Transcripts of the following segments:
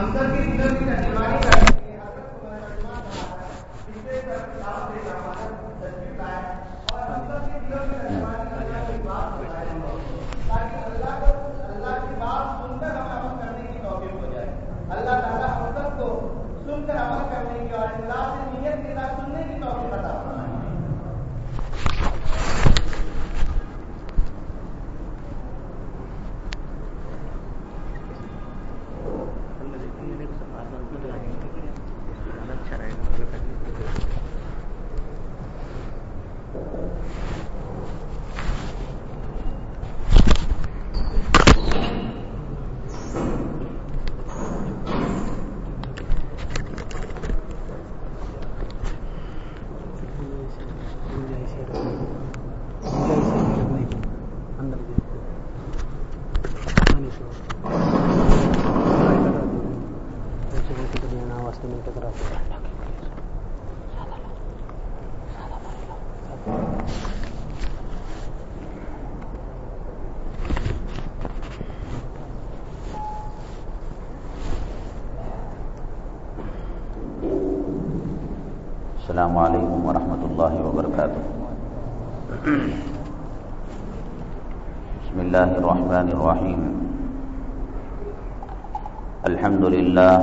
منظر کی السلام عليكم ورحمة الله وبركاته. بسم الله الرحمن الرحيم. الحمد لله.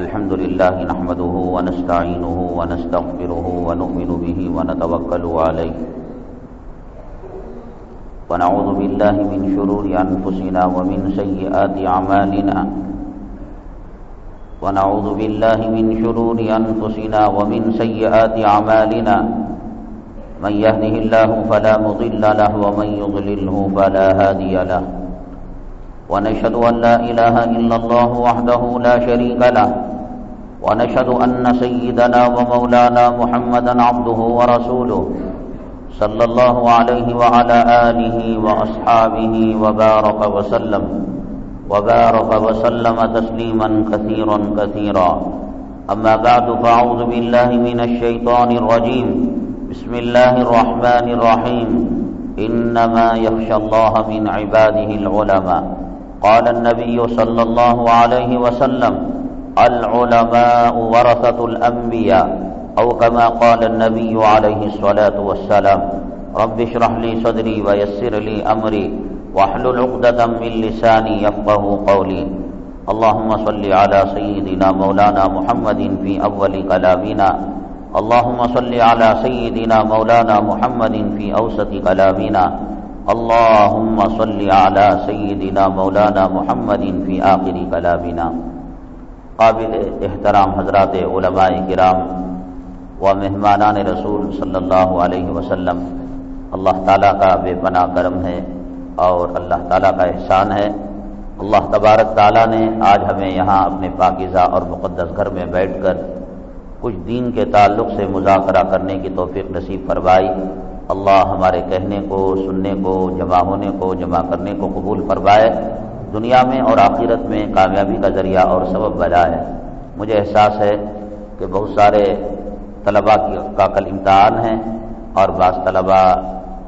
الحمد لله نحمده ونستعينه ونستغفره ونؤمن به ونتوكل عليه. ونعوذ بالله من شرور أنفسنا ومن سيئات أعمالنا. ونعوذ بالله من شرور أنفسنا ومن سيئات عمالنا من يهده الله فلا مضل له ومن يضلله فلا هادي له. ونشهد أن لا إله إلا الله وحده لا شريك له. ونشهد أن سيدنا ومولانا محمدا عبده ورسوله صلى الله عليه وعلى آله وأصحابه وبارك وسلم. وبارك وسلم تسليما كثيرا كثيرا. أما بعد فأعوذ بالله من الشيطان الرجيم. بسم الله الرحمن الرحيم. إنما يخشى الله من عباده العلماء. قال النبي صلى الله عليه وسلم العلماء ورثة الأنبياء. أو كما قال النبي عليه الصلاة والسلام رب اشرح لي صدري ويسر لي أمري. واحلل عقدة من لساني يفقه قولي. اللهم صل على سيدنا مولانا محمد في أول كلامنا. اللهم صل على سيدنا مولانا محمد في أوسط كلامنا. اللهم صل على سيدنا مولانا محمد في آخر كلامنا. قابل احترام حضرات علماء کرام و مہمانان رسول صلی اللہ علیہ وسلم، اللہ تعالیٰ کا بے پناہ کرم ہے۔ اور اللہ تعالیٰ کا احسان ہے۔ اللہ تبارک تعالیٰ نے آج ہمیں یہاں اپنے پاکیزہ اور مقدس گھر میں بیٹھ کر کچھ دین کے تعلق سے مذاکرہ کرنے کی توفیق نصیب فرمائی۔ اللہ ہمارے کہنے کو، سننے کو، جمع ہونے کو، جمع کرنے کو قبول فرمائے۔ دنیا میں اور آخرت میں کامیابی کا ذریعہ اور سبب بنا ہے۔ مجھے احساس ہے کہ بہت سارے طلباء کا کل امتحان ہیں اور بعض طلباء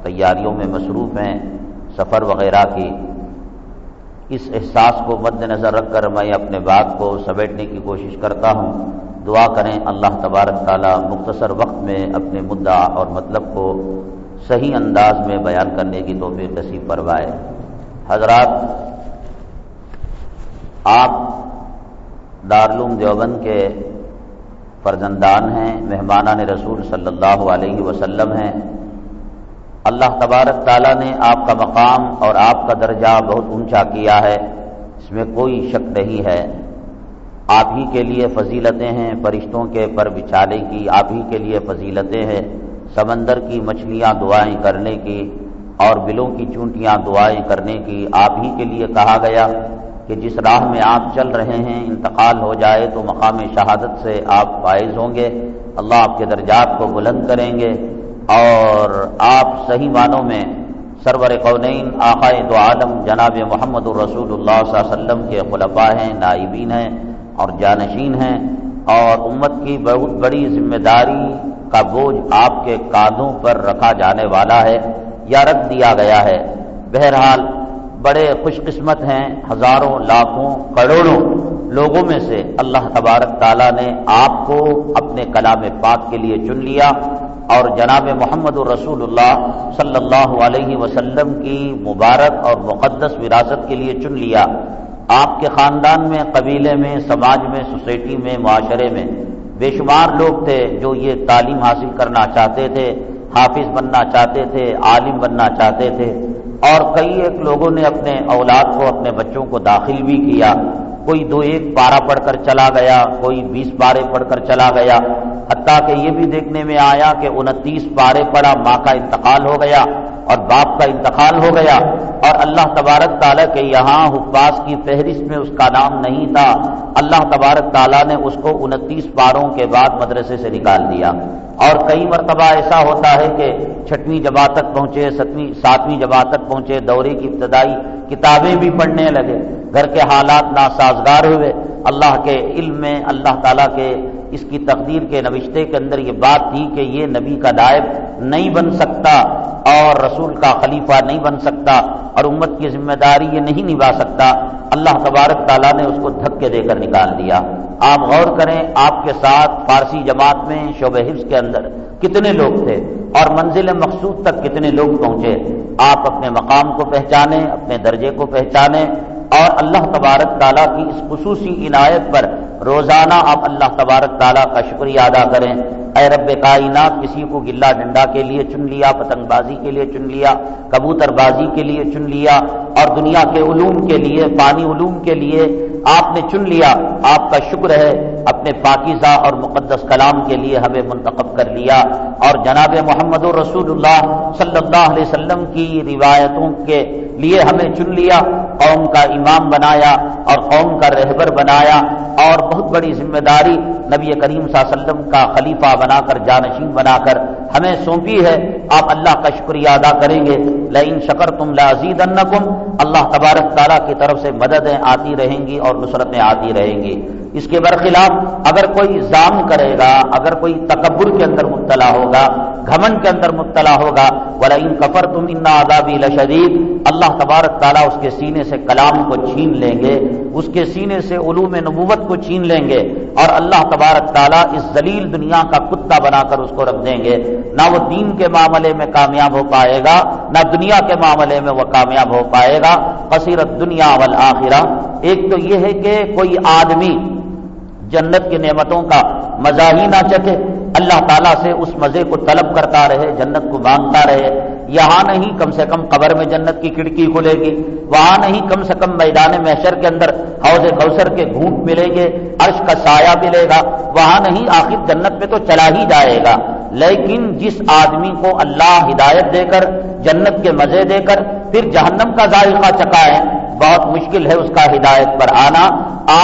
تیاریوں میں مصروف ہیں۔ سفر وغیرہ کی، اس احساس کو مد نظر رکھ کر میں اپنے بات کو سمیٹنے کی کوشش کرتا ہوں۔ دعا کریں اللہ تبارک تعالیٰ مختصر وقت میں اپنے مدعا اور مطلب کو صحیح انداز میں بیان کرنے کی توفیق نصیب فرمائے۔ حضرات، آپ دارالعلوم دیوبند کے فرزندان ہیں، مہمانان رسول صلی اللہ علیہ وسلم ہیں۔ اللہ تبارک تعالیٰ نے آپ کا مقام اور آپ کا درجہ بہت اونچا کیا ہے، اس میں کوئی شک نہیں ہے۔ آپ ہی کے لیے فضیلتیں ہیں، فرشتوں کے پر بچھالے کی آپ ہی کے لیے فضیلتیں ہیں۔ سمندر کی مچھلیاں دعائیں کرنے کی اور بلوں کی چونٹیاں دعائیں کرنے کی آپ ہی کے لیے کہا گیا کہ جس راہ میں آپ چل رہے ہیں، انتقال ہو جائے تو مقام شہادت سے آپ فائز ہوں گے۔ اللہ آپ کے درجات کو بلند کریں گے۔ اور آپ صحیح معنوں میں سرور قونین، آقائے دو عالم، جناب محمد الرسول اللہ صلی اللہ علیہ وسلم کے خلفاء ہیں، نائبین ہیں اور جانشین ہیں اور امت کی بہت بڑی ذمہ داری کا بوجھ آپ کے کاندھوں پر رکھا جانے والا ہے، یا رکھ دیا گیا ہے۔ بہرحال بڑے خوش قسمت ہیں ہزاروں، لاکھوں، کروڑوں لوگوں میں سے اللہ تبارک تعالیٰ نے آپ کو اپنے کلام پاک کے لیے چن لیا۔ اور جناب محمد الرسول اللہ صلی اللہ علیہ وسلم کی مبارک اور مقدس وراثت کے لیے چن لیا۔ آپ کے خاندان میں، قبیلے میں، سماج میں، سوسائٹی میں، معاشرے میں بے شمار لوگ تھے جو یہ تعلیم حاصل کرنا چاہتے تھے، حافظ بننا چاہتے تھے، عالم بننا چاہتے تھے۔ اور کئی ایک لوگوں نے اپنے اولاد کو، اپنے بچوں کو داخل بھی کیا۔ کوئی دو ایک پارا پڑھ کر چلا گیا، کوئی بیس پارے پڑھ کر چلا گیا۔ حتیٰ کہ یہ بھی دیکھنے میں آیا کہ انتیس پارے پڑا ماں کا انتقال ہو گیا اور باپ کا انتقال ہو گیا اور اللہ تبارک تعالیٰ کے یہاں حفاظ کی فہرست میں اس کا نام نہیں تھا۔ اللہ تبارک تعالیٰ نے اس کو انتیس پاروں کے بعد مدرسے سے نکال دیا۔ اور کئی مرتبہ ایسا ہوتا ہے کہ چھٹویں جماعت تک پہنچے ستویں ساتویں جماعت تک پہنچے، دورے کی ابتدائی کتابیں بھی پڑھنے لگے۔ گھر کے حالات ناسازگار ہوئے۔ اللہ کے علم میں، اللہ تعالیٰ کے اس کی تقدیر کے نوشتے کے اندر یہ بات تھی کہ یہ نبی کا نائب نہیں بن سکتا اور رسول کا خلیفہ نہیں بن سکتا اور امت کی ذمہ داری یہ نہیں نبھا سکتا۔ اللہ تبارک تعالیٰ نے اس کو دھکے دے کر نکال دیا۔ آپ غور کریں، آپ کے ساتھ فارسی جماعت میں شعبہ حفظ کے اندر کتنے لوگ تھے اور منزل مقصود تک کتنے لوگ پہنچے۔ آپ اپنے مقام کو پہچانے اپنے درجے کو پہچانے اور اللہ تبارک تعالیٰ کی اس خصوصی عنایت پر روزانہ آپ اللہ تبارک تعالیٰ کا شکریہ ادا کریں۔ اے رب کائنات، کسی کو گلا ڈنڈا کے لیے چن لیا پتنگ بازی کے لیے چن لیا کبوتر بازی کے لیے چن لیا، اور دنیا کے علوم کے لیے، پانی علوم کے لیے آپ نے چن لیا، آپ کا شکر ہے، اپنے پاکیزہ اور مقدس کلام کے لیے ہمیں منتخب کر لیا۔ اور جناب محمد الرسول اللہ صلی اللہ علیہ وسلم کی روایتوں کے لیے ہمیں چن لیا، قوم کا امام بنایا اور قوم کا رہبر بنایا۔ اور بہت بڑی ذمہ داری نبی کریم صلی اللہ علیہ وسلم کا خلیفہ بنا کر، جانشین بنا کر ہمیں سونپی ہے، آپ اللہ کا شکریہ ادا کریں گے۔ لئن شکر تم لازید اللہ تبارک تعالیٰ کی طرف سے مددیں آتی رہیں گی اور نصرتیں آتی رہیں گی۔ اس کے برخلاف اگر کوئی زام کرے گا، اگر کوئی تکبر کے اندر مبتلا ہوگا گھمن کے اندر مبتلا ہوگا۔ بلا ان کفر تم ان آدابی لشدید۔ اللہ تبارک تعالیٰ اس کے سینے سے کلام کو چھین لیں گے۔ اس کے سینے سے علوم نبوت کو چھین لیں گے۔ اور اللہ تبارک تعالیٰ اس ذلیل دنیا کا کتا بنا کر اس کو رکھ دیں گے۔ نہ وہ دین کے معاملے میں کامیاب ہو پائے گا، نہ دنیا کے معاملے میں وہ کامیاب ہو پائے گا۔ قصیرت دنیا والآخرہ۔ ایک تو یہ ہے کہ کوئی آدمی جنت کی نعمتوں کا مزہ ہی نہ چکے اللہ تعالیٰ سے اس مزے کو طلب کرتا رہے، جنت کو مانگتا رہے۔ یہاں نہیں کم سے کم قبر میں جنت کی کھڑکی کھلے گی، وہاں نہیں کم سے کم میدان محشر کے اندر حوض کوثر کے گھونٹ ملیں گے، عرش کا سایہ ملے گا۔ وہاں نہیں، آخر جنت میں تو چلا ہی جائے گا۔ لیکن جس آدمی کو اللہ ہدایت دے کر، جنت کے مزے دے کر، پھر جہنم کا ذائقہ چکائے بہت مشکل ہے اس کا ہدایت پر آنا۔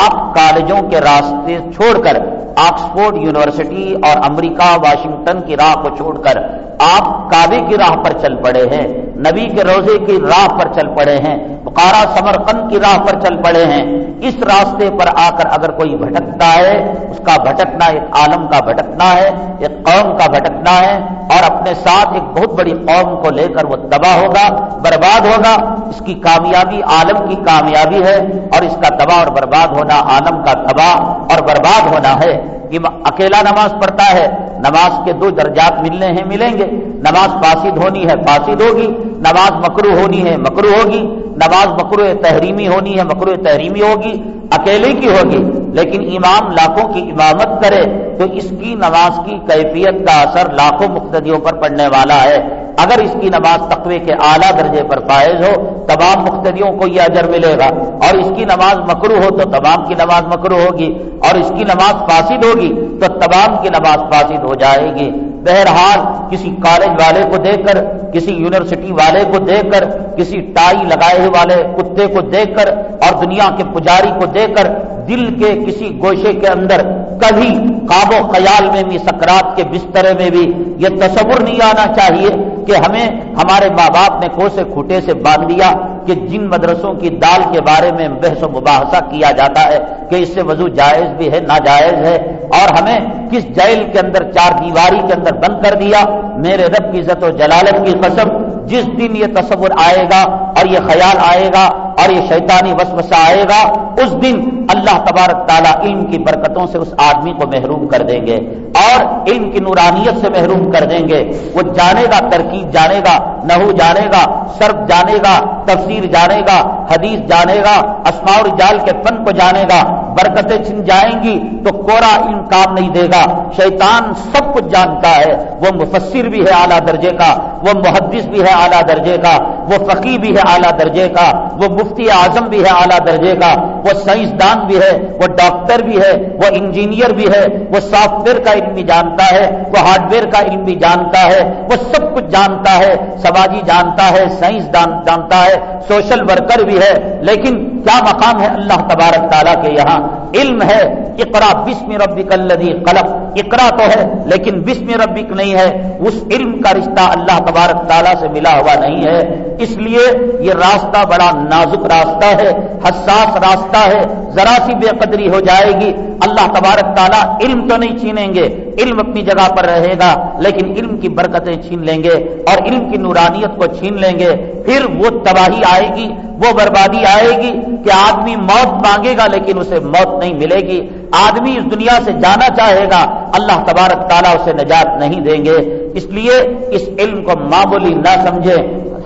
آپ کالجوں کے راستے چھوڑ کر آکسفورڈ یونیورسٹی اور امریکہ، واشنگٹن کی راہ کو چھوڑ کر آپ کعبے کی راہ پر چل پڑے ہیں۔ نبی کے روزے کی راہ پر چل پڑے ہیں بخارا سمرقند کی راہ پر چل پڑے ہیں۔ اس راستے پر آ کر اگر کوئی بھٹکتا ہے، اس کا بھٹکنا ایک عالم کا بھٹکنا ہے، ایک قوم کا بھٹکنا ہے۔ اور اپنے ساتھ ایک بہت بڑی قوم کو لے کر وہ تباہ ہوگا، برباد ہوگا۔ اس کی کامیابی عالم کی کامیابی ہے اور اس کا تباہ اور برباد ہونا عالم کا تباہ اور برباد ہونا ہے۔ اکیلا نماز پڑھتا ہے نماز کے دو درجات ملنے ہیں، ملیں گے۔ نماز فاسد ہونی ہے، فاسد ہوگی۔ نماز مکرو ہونی ہے مکرو ہوگی۔ نماز مکرو تحریمی ہونی ہے مکرو تحریمی ہوگی، اکیلے کی ہوگی۔ لیکن امام لاکھوں کی امامت کرے تو اس کی نماز کی کیفیت کا اثر لاکھوں مقتدیوں پر پڑنے والا ہے۔ اگر اس کی نماز تقوی کے اعلیٰ درجے پر فائز ہو، تمام مقتدیوں کو یہ اجر ملے گا۔ اور اس کی نماز مکرو ہو تو تمام کی نماز مکرو ہوگی۔ اور اس کی نماز فاسد ہوگی تو تمام کی نماز فاسد ہو جائے گی۔ بہرحال کسی کالج والے کو دیکھ کر، کسی یونیورسٹی والے کو دیکھ کر، کسی ٹائی لگائے والے کتے کو دیکھ کر، اور دنیا کے پجاری کو دیکھ کر، دل کے کسی گوشے کے اندر کبھی قاب و خیال میں بھی، سکرات کے بسترے میں بھی یہ تصور نہیں آنا چاہیے۔ کہ ہمیں ہمارے ماں باپ نے کوسے کھوٹے سے باندھ دیا کہ جن مدرسوں کی دال کے بارے میں بحث و مباحثہ کیا جاتا ہے کہ اس سے وضو جائز بھی ہے، ناجائز ہے، اور ہمیں کس جیل کے اندر چار دیواری کے اندر بند کر دیا۔ میرے رب کی عزت و جلالت کی قسم جس دن یہ تصور آئے گا اور یہ خیال آئے گا اور یہ شیطانی وسوسہ آئے گا، اس دن اللہ تبارک تعالیٰ علم کی برکتوں سے اس آدمی کو محروم کر دیں گے اور علم کی نورانیت سے محروم کر دیں گے۔ وہ جانے گا، ترکیب جانے گا، نحو جانے گا سرف جانے گا، تفسیر جانے گا، حدیث جانے گا اسماور جال کے فن کو جانے گا۔ برکتیں چھن جائیں گی تو کورا علم کام نہیں دے گا۔ شیطان سب کچھ جانتا ہے۔ وہ مفسر بھی ہے اعلیٰ درجے کا، وہ محدث بھی ہے اعلیٰ درجے کا، وہ فقی بھی ہے اعلیٰ درجے کا، وہ مفتی اعظم بھی ہے اعلیٰ درجے کا، وہ سائنسدان بھی ہے، وہ ڈاکٹر بھی ہے، وہ انجینئر بھی ہے، وہ سافٹ ویئر کا علم بھی جانتا ہے، وہ ہارڈ ویئر کا علم بھی جانتا ہے، وہ سب کچھ جانتا ہے، سماجی جانتا ہے سائنس جانتا ہے سوشل ورکر بھی ہے۔ لیکن کیا مقام ہے اللہ تبارک تعالیٰ کے یہاں؟ علم ہے اقرا بسم ربک الذی قلق اقرا تو ہے، لیکن بسم ربک نہیں ہے. اس علم کا رشتہ اللہ تبارک تعالیٰ سے ملا ہوا نہیں ہے. اس لیے یہ راستہ بڑا نازک راستہ ہے، حساس راستہ ہے. ذرا سی بے قدری ہو جائے گی. اللہ تبارک تعالیٰ علم تو نہیں چھینیں گے. علم اپنی جگہ پر رہے گا، لیکن علم کی برکتیں چھین لیں گے اور علم کی نورانیت کو چھین لیں گے. پھر وہ تباہی آئے گی، وہ بربادی آئے گی کہ آدمی موت مانگے گا، لیکن اسے موت نہیں ملے گی. آدمی اس دنیا سے جانا چاہے گا، اللہ تبارک تعالیٰ اسے نجات نہیں دیں گے۔ اس لیے اس علم کو معمولی نہ سمجھے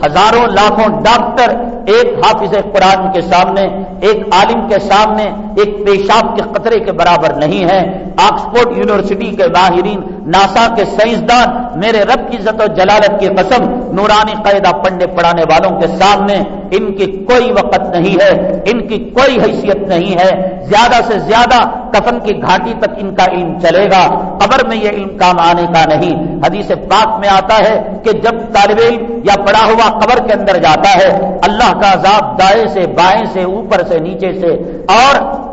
ہزاروں لاکھوں ڈاکٹر ایک حافظ قرآن کے سامنے، ایک عالم کے سامنے، ایک پیشاب کے قطرے کے برابر نہیں ہے۔ آکسفورڈ یونیورسٹی کے ماہرین، ناسا کے سائنسدان، میرے رب کی عزت و جلالت کی قسم، نورانی قاعدہ پڑھنے پڑھانے والوں کے سامنے ان کی کوئی وقت نہیں ہے، ان کی کوئی حیثیت نہیں ہے۔ زیادہ سے زیادہ کفن کی گھاٹی تک ان کا علم چلے گا۔ قبر میں یہ علم کام آنے کا نہیں۔ حدیث پاک میں آتا ہے کہ جب طالب علم یا پڑا ہوا قبر کے اندر جاتا ہے، اللہ کا عذاب دائیں سے بائیں سے اوپر سے نیچے سے اور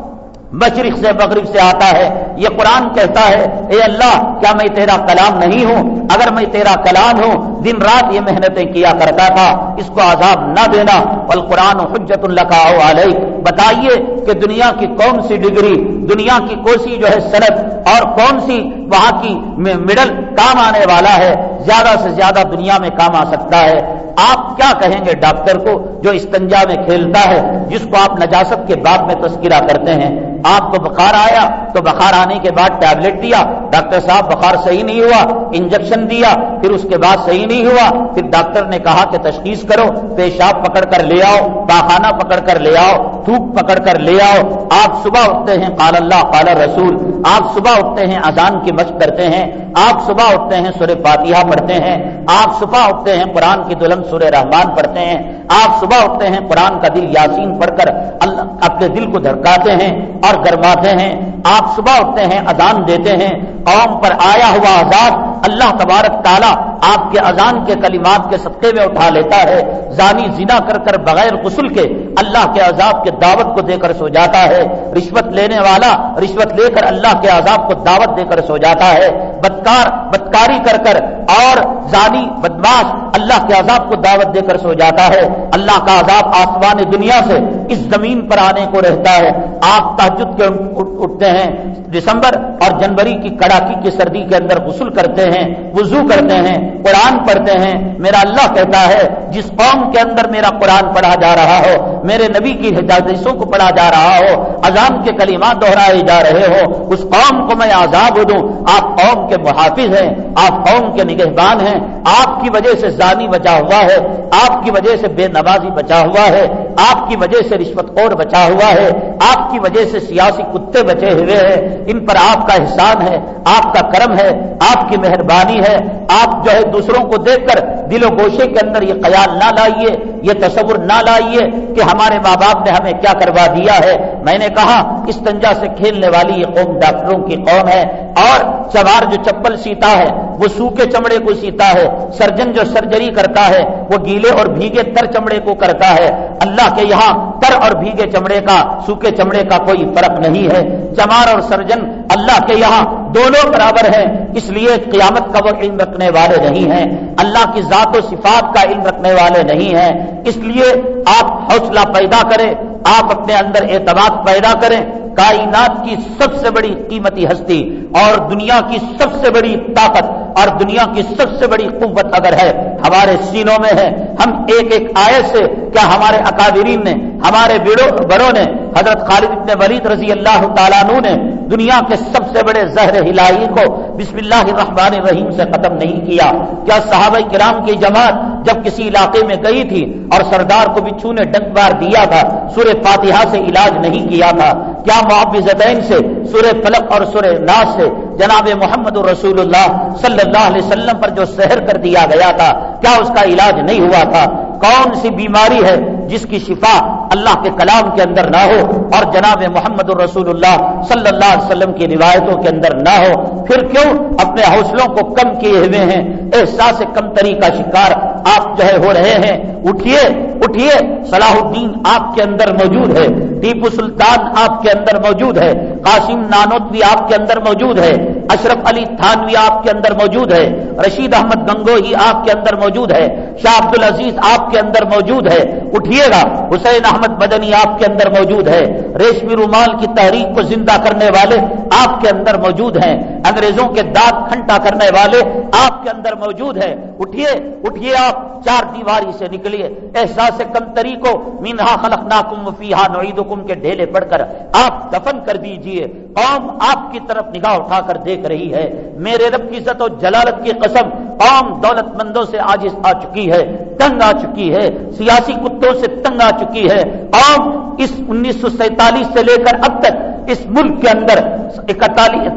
مشرق سے مغرب سے آتا ہے۔ یہ قرآن کہتا ہے، اے اللہ، کیا میں تیرا کلام نہیں ہوں؟ اگر میں تیرا کلام ہوں، دن رات یہ محنتیں کیا کرتا تھا، اس کو عذاب نہ دینا۔ بل قرآن حجت اللہ علیہ بتائیے کہ دنیا کی کون سی ڈگری، دنیا کی کون سی جو ہے صنعت اور کون سی وہاں کی مڈل کام آنے والا ہے، زیادہ سے زیادہ دنیا میں کام آ سکتا ہے۔ آپ کیا کہیں گے ڈاکٹر کو جو استنجا میں کھیلتا ہے، جس کو آپ نجاست کے بعد میں تذکرہ کرتے ہیں؟ آپ کو بخار آیا تو بخار آنے کے بعد ٹیبلٹ دیا، ڈاکٹر صاحب بخار صحیح نہیں ہوا، انجیکشن دیا، پھر اس کے بعد صحیح نہیں ہوا، پھر ڈاکٹر نے کہا کہ تشخیص کرو پیشاب پکڑ کر لے آؤ، پاخانہ پکڑ کر لے آؤ، تھوک پکڑ کر لے آؤ۔ آپ صبح اٹھتے ہیں، قال اللہ، قال رسول آپ صبح اٹھتے ہیں، اذان کی مشق کرتے ہیں۔ آپ صبح اٹھتے ہیں، سورہ فاتحہ پڑھتے ہیں۔ آپ صبح اٹھتے ہیں، قرآن کی دلہن سورہ رحمان پڑھتے ہیں۔ آپ صبح اٹھتے ہیں، قرآن کا دل یاسین پڑھ کر اللہ اپنے دل کو دھڑکاتے ہیں اور گرماتے ہیں۔ آپ صبح اٹھتے ہیں، اذان دیتے ہیں۔ قوم پر آیا ہوا آزاد اللہ تبارک تعالیٰ آپ کے اذان کے کلمات کے سطح میں اٹھا لیتا ہے۔ زانی زنا کر کر بغیر غسل کے اللہ کے عذاب کے دعوت کو دے کر سو جاتا ہے۔ رشوت لینے والا رشوت لے کر اللہ کے عذاب کو دعوت دے کر سو جاتا ہے۔ بدکار، بدکاری کر کر اور زانی بدماش اللہ کے عذاب کو دعوت دے کر سو جاتا ہے۔ اللہ کا عذاب آسمان دنیا سے اس زمین پر آنے کو رہتا ہے۔ آپ تحجد کے اٹھتے ہیں، دسمبر اور جنوری کی کڑاکی کی سردی کے اندر غسل کرتے ہیں، وضو کرتے ہیں، قرآن پڑھتے ہیں۔ میرا اللہ کہتا ہے، جس قوم کے اندر میرا قرآن پڑھا جا رہا ہو، میرے نبی کی حجازوں کو پڑھا جا رہا ہو، اذان کے کلمات دہرائے جا رہے ہو، اس قوم کو میں آزاد دوں۔ آپ قوم کے محافظ ہیں، آپ قوم کے نگہبان ہیں۔ آپ کی وجہ سے زانی بچا ہوا ہے، آپ کی وجہ سے بے نوازی بچا ہوا ہے، آپ کی وجہ سے رشوت اور بچا ہوا ہے، آپ کی وجہ سے سیاسی کتے بچے ہوئے ہیں، ان پر آپ کا احسان ہے، آپ کا کرم ہے، آپ کی مہربانی ہے، آپ جو ہے دوسروں کو دیکھ کر دل و گوشے کے اندر یہ خیال نہ لائیے، یہ تصور نہ لائیے کہ ہمارے ماں باپ نے ہمیں کیا کروا دیا ہے۔ میں نے کہا اس تنجا سے کھیلنے والی یہ قوم ڈاکٹروں کی قوم ہے اور سوار جو چپل سیتا ہے، وہ سوکھے چمڑے کو سیتا ہے، سرجن جو سرجری کرتا ہے، وہ گیلے اور بھیگے تر چمڑے کو کرتا ہے۔ اللہ کے یہاں تر اور بھیگے چمڑے کا، سوکھے چمڑے کا کوئی فرق نہیں ہے۔ چمار اور سرجن اللہ کے یہاں دونوں برابر ہیں، اس لیے قیامت کا وہ علم رکھنے والے نہیں ہیں۔ اللہ کی ذات و صفات کا علم رکھنے والے نہیں ہیں۔ اس لیے آپ حوصلہ پیدا کریں، آپ اپنے اندر اعتماد پیدا کریں۔ کائنات کی سب سے بڑی قیمتی ہستی اور دنیا کی سب سے بڑی طاقت اور دنیا کی سب سے بڑی قوت اگر ہے، ہمارے سینوں میں ہے۔ ہم ایک ایک آیت سے کیا ہمارے اکادرین نے، ہمارے بڑوں نے، حضرت خالد ابن ولید رضی اللہ تعالیٰ نے دنیا کے سب سے بڑے زہر ہلائی کو بسم اللہ الرحمن الرحیم سے ختم نہیں کیا۔ کیا صحابہ کرام کی جماعت جب کسی علاقے میں گئی تھی اور سردار کو بچھو نے ڈنک بار دیا تھا، سورہ فاتحہ سے علاج نہیں کیا تھا۔ کیا معاوضین سے، سورہ فلق اور سورہ ناس سے جناب محمد رسول اللہ صلی اللہ علیہ وسلم پر جو سحر کر دیا گیا تھا، کیا اس کا علاج نہیں ہوا تھا؟ کون سی بیماری ہے جس کی شفا اللہ کے کلام کے اندر نہ ہو اور جناب محمد الرسول اللہ صلی اللہ علیہ وسلم کی روایتوں کے اندر نہ ہو؟ پھر کیوں اپنے حوصلوں کو کم کیے ہوئے ہیں؟ احساس کمتری کا شکار آپ جو ہے ہو رہے ہیں۔ اٹھیے اٹھیے صلاح الدین آپ کے اندر موجود ہے، ٹیپو سلطان آپ کے اندر موجود ہے، قاسم نانوتوی آپ کے اندر موجود ہے، اشرف علی تھانوی آپ کے اندر موجود ہے، رشید احمد گنگو ہی آپ کے اندر موجود ہے، شاہ عبد العزیز آپ کے اندر موجود ہے۔ اٹھیے گا، حسین احمد بدنی آپ کے اندر موجود ہے، ریشمی رومال کی تحریک کو زندہ کرنے والے آپ کے اندر موجود ہیں، انگریزوں کے دانت کھنٹا کرنے والے آپ کے اندر موجود ہے اٹھیے اٹھیے آپ، چار دیواری سے نکلیے، احساس کم طریقوں مینہا خلق ناکم فیحا نوعید کے ڈھیلے پڑھ کر آپ دفن کر دیجیے۔ قوم آپ کی طرف نگاہ اٹھا کر دیکھ رہی ہے۔ میرے رب کی عزت و جلالت کی قسم قوم دولت مندوں سے آج آ چکی ہے، تنگ آ چکی ہے، سیاسی کتوں سے تنگ آ چکی ہے۔ قوم اس انیس سو سینتالیس سے لے کر اب تک اس ملک کے اندر اکتالیس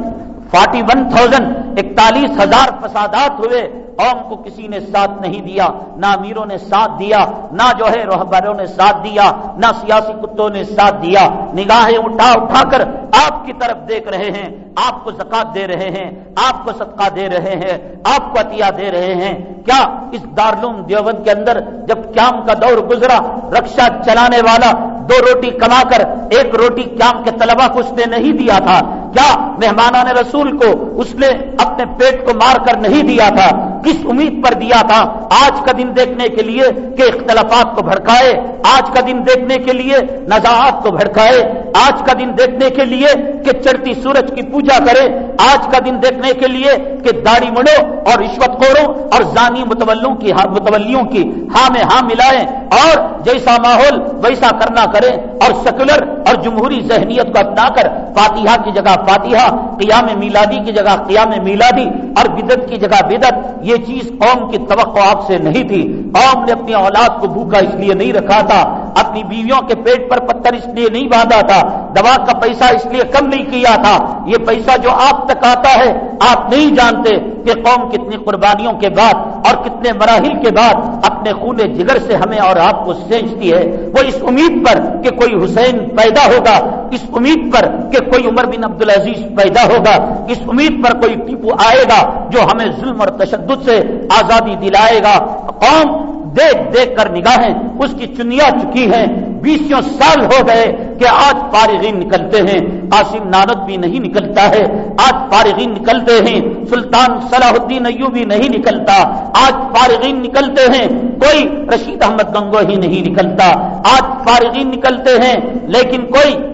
فورٹی ون تھاؤزینڈ اکتالیس ہزار فسادات ہوئے، قوم کو کسی نے ساتھ نہیں دیا، نہ امیروں نے ساتھ دیا، نہ جو ہے رہبروں نے ساتھ دیا، نہ سیاسی کتوں نے ساتھ دیا۔ نگاہیں اٹھا اٹھا کر آپ کی طرف دیکھ رہے ہیں، آپ کو زکات دے رہے ہیں، آپ کو صدقہ دے رہے ہیں، آپ کو عطیہ دے رہے ہیں۔ کیا اس دارلوم دیوبند کے اندر جب قیام کا دور گزرا رکشا چلانے والا دو روٹی کما کر ایک روٹی قیام کے طلبا کو اس نے نہیں دیا تھا؟ کیا مہمانان رسول کو اس نے اپنے پیٹ کو مار کر نہیں دیا تھا، کس امید پر دیا تھا؟ آج کا دن دیکھنے کے لیے کہ اختلافات کو بھڑکائے، آج کا دن دیکھنے کے لیے نزاحت کو بھڑکائے، آج کا دن دیکھنے کے لیے کہ چڑھتی سورج کی پوجا کرے، آج کا دن دیکھنے کے لیے کہ داڑھی مڑو اور رشوت خوروں اور زانی متولوں کی ہاں، متولیوں کی ہاں میں ہاں ملائیں اور جیسا ماحول ویسا کرنا کرے اور سیکولر اور جمہوری ذہنیت کو اپنا کر، فاتحہ کی جگہ فاتحہ، قیام میلادی کی جگہ قیام میلادی، اور بدت کی جگہ بدت یہ چیز قوم کی توقع آپ سے نہیں تھی۔ قوم نے اپنی اولاد کو بھوکا اس لیے نہیں رکھا تھا۔ اپنی بیویوں کے پیٹ پر پتھر اس لیے نہیں باندھا تھا، دوا کا پیسہ اس لیے کم نہیں کیا تھا۔ یہ پیسہ جو آپ تک آتا ہے، آپ نہیں جانتے کہ قوم کتنی قربانیوں کے بعد اور کتنے مراحل کے بعد اپنے خون جگر سے ہمیں اور آپ کو سینچتی ہے۔ وہ اس امید پر کہ کوئی حسین پیدا ہوگا، اس امید پر کہ کوئی عمر بن عبد العزیز پیدا ہوگا، اس امید پر کوئی ٹیپو آئے گا جو ہمیں ظلم اور تشدد سے آزادی دلائے گا۔ قوم دیکھ دیکھ کر نگاہیں، اس کی چنیا چکی ہیں۔ بیسوں سال ہو گئے کہ آج فارغین نکلتے ہیں۔ قاسم نانت بھی نہیں نکلتا ہے۔ آج فارغین نکلتے ہیں۔ سلطان صلاح الدین ایوبی نہیں نکلتا۔ آج فارغین نکلتے ہیں۔ کوئی رشید احمد گنگو ہی نہیں نکلتا۔ آج فارغین نکلتے ہیں، لیکن کوئی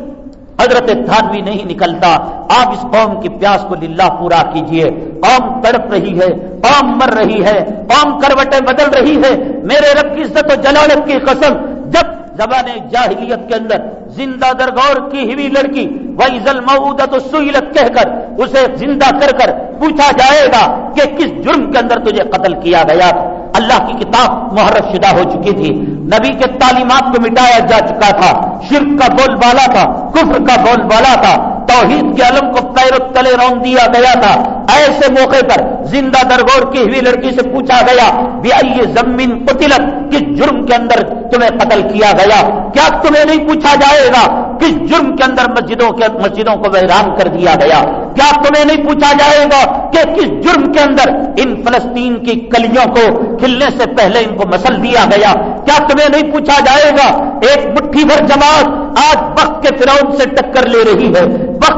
حضرت تھانوی نہیں نکلتا۔ آپ اس قوم کی پیاس کو للہ پورا کیجیے۔ قوم تڑپ رہی ہے، قوم مر رہی ہے، قوم کروٹیں بدل رہی ہے۔ میرے رب کی عزت و جلالت کی قسم، جب زبان جاہلیت کے اندر زندہ درگور کی ہوئی لڑکی وہی ضلع تو سہیلت کہہ کر اسے زندہ کر کر پوچھا جائے گا کہ کس جرم کے اندر تجھے قتل کیا گیا۔ اللہ کی کتاب محرف شدہ ہو چکی تھی۔ نبی کے تعلیمات کو مٹایا جا چکا تھا، شرک کا بول بالا تھا، کفر کا بول بالا تھا، توحید کے علم کو پیر تلے رون دیا گیا تھا۔ ایسے موقع پر زندہ درگور کی ہوئی لڑکی سے پوچھا گیا بھی زمین قتلت، کس جرم کے اندر تمہیں قتل کیا گیا؟ کیا تمہیں نہیں پوچھا جائے گا کس جرم کے اندر مسجدوں کے مسجدوں کو ویران کر دیا گیا؟ کیا تمہیں نہیں پوچھا جائے گا کہ کس جرم کے اندر ان فلسطین کی کلیوں کو کھلنے سے پہلے ان کو مسل دیا گیا؟ کیا تمہیں نہیں پوچھا جائے گا؟ ایک مٹھی بھر جماعت آج وقت کے فرون سے ٹکر لے رہی ہے۔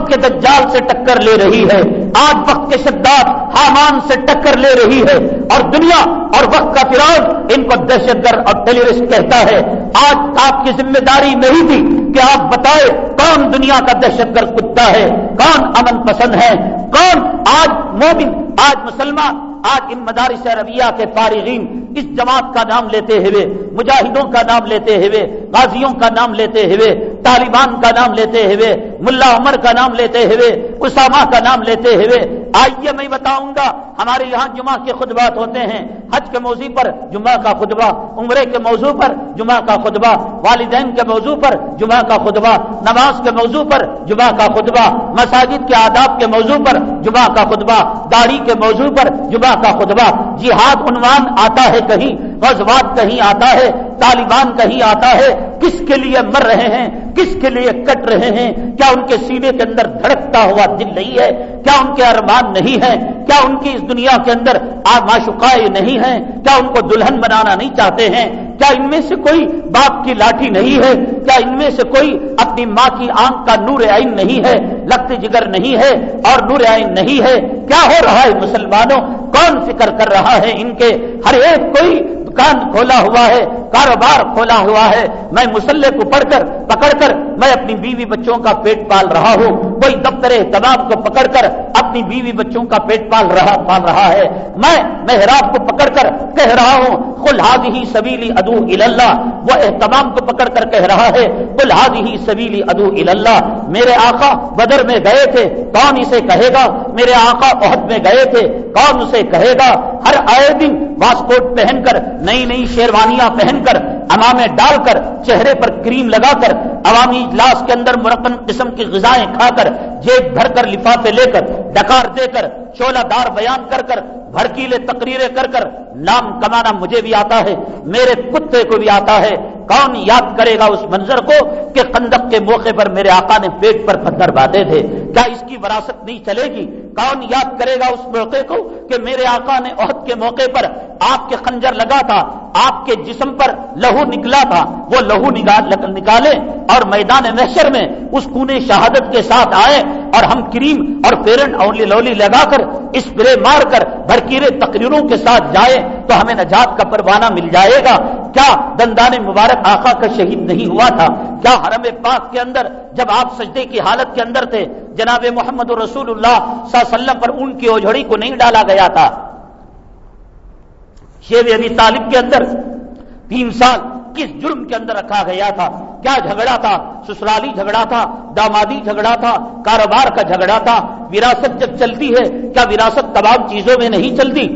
وقت کے دجال سے ٹکر لے رہی ہے۔ آج وقت کے شداد حامان سے ٹکر لے رہی ہے۔ اور دنیا اور وقت کا فراؤ ان کو دہشت گرد اور ٹیلیرسٹ کہتا ہے۔ آج آپ کی ذمہ داری نہیں تھی کہ آپ بتائے کون دنیا کا دہشت گرد کتا ہے، کون امن پسند ہے، کون آج مومن، آج مسلمان آج ان مدارس رویہ کے فارغین اس جماعت کا نام لیتے ہوئے، مجاہدوں کا نام لیتے ہوئے، غازیوں کا نام لیتے ہوئے، طالبان کا نام لیتے ہوئے، ملا عمر کا نام لیتے ہوئے، اسامہ کا نام لیتے ہوئے آئیے میں بتاؤں گا، ہمارے یہاں جمعہ کے خطبات ہوتے ہیں، حج کے موضوع پر جمعہ کا خطبہ، عمرے کے موضوع پر جمعہ کا خطبہ، والدین کے موضوع پر جمعہ کا خطبہ، نماز کے موضوع پر جمعہ کا خطبہ، مساجد کے آداب کے موضوع پر جمعہ کا خطبہ، داڑھی کے موضوع پر جمعہ کا خطبہ جہاد عنوان آتا ہے کہیں غزوات کہیں آتا ہے طالبان کہیں آتا ہے، کس کے لیے مر رہے ہیں، کس کے لیے کٹ رہے ہیں؟ کیا ان کے سینے کے اندر دھڑکتا ہوا دل نہیں ہے؟ کیا ان کے ارمان نہیں ہے کیا ان کی اس دنیا کے اندر آماشقائے نہیں ہیں؟ کیا ان کو دلہن بنانا نہیں چاہتے ہیں؟ کیا ان میں سے کوئی باپ کی لاٹھی نہیں ہے؟ کیا ان میں سے کوئی اپنی ماں کی آنکھ کا نور عین نہیں ہے؟ لگتے جگر نہیں ہے اور نور عین نہیں ہے؟ کیا ہو رہا ہے مسلمانوں؟ کون فکر کر رہا ہے ان کے؟ ہر ایک کوئی دکان کھولا ہوا ہے۔ کاروبار کھولا ہوا ہے۔ میں مسلح کو پڑھ کر، پکڑ کر میں اپنی بیوی بچوں کا پیٹ پال رہا ہوں۔ کوئی دفتر تمام کو پکڑ کر اپنی بیوی بچوں کا پیٹ پال رہا پال رہا ہے۔ میں محراب کو پکڑ کر کہہ رہا ہوں خلحاد ہی سبیلی ادو اللہ وہ اہتمام کو پکڑ کر کہہ رہا ہے خلحاد ہی سبیلی ادو اللہ میرے آقا بدر میں گئے تھے، کون اسے کہے گا؟ میرے آقا عہد میں گئے تھے، کون اسے کہے گا؟ ہر آئے دن واسکوٹ پہن کر نئی نئی شیروانیاں پہن کر امامے ڈال کر، چہرے پر کریم لگا کر، عوامی اجلاس کے اندر مرکن قسم کی غذائیں کھا کر، جیب بھر کر لفافے لے کر، ڈکار دے کر چولا دار بیان کر کر، بھڑکیلے تقریریں کر کر، نام کمانا مجھے بھی آتا ہے، میرے کتے کو بھی آتا ہے، کون یاد کرے گا اس منظر کو کہ قندق کے موقع پر میرے آقا نے پیٹ پر پتھر باندھے تھے۔ کیا اس کی وراثت نہیں چلے گی؟ کون یاد کرے گا اس موقع کو کہ میرے آقا نے عہد کے موقع پر آپ کے خنجر لگا تھا، آپ کے جسم پر لہو نکلا تھا، وہ لہو نکالے اور میدان محشر میں اس کونے شہادت کے ساتھ آئے اور ہم کریم اور پیرن اولی لولی لگا کر اسپرے مار کر بھرکیرے تقریروں کے ساتھ جائے تو ہمیں نجات کا پروانہ مل جائے گا۔ کیا دندان مبارک آقا کا شہید نہیں ہوا تھا؟ کیا حرم پاک کے اندر جب آپ سجدے کی حالت کے اندر تھے جناب محمد رسول اللہ صلی اللہ علیہ وسلم پر ان کی اوجھڑی کو نہیں ڈالا گیا تھا۔ شیب ابی طالب کے اندر تین سال کس جرم کے اندر رکھا گیا تھا۔ کیا جھگڑا تھا؟ سسرالی جھگڑا تھا، دامادی جھگڑا تھا، کاروبار کا جھگڑا تھا۔ وراثت جب چلتی ہے، کیا وراثت تمام چیزوں میں نہیں چلتی؟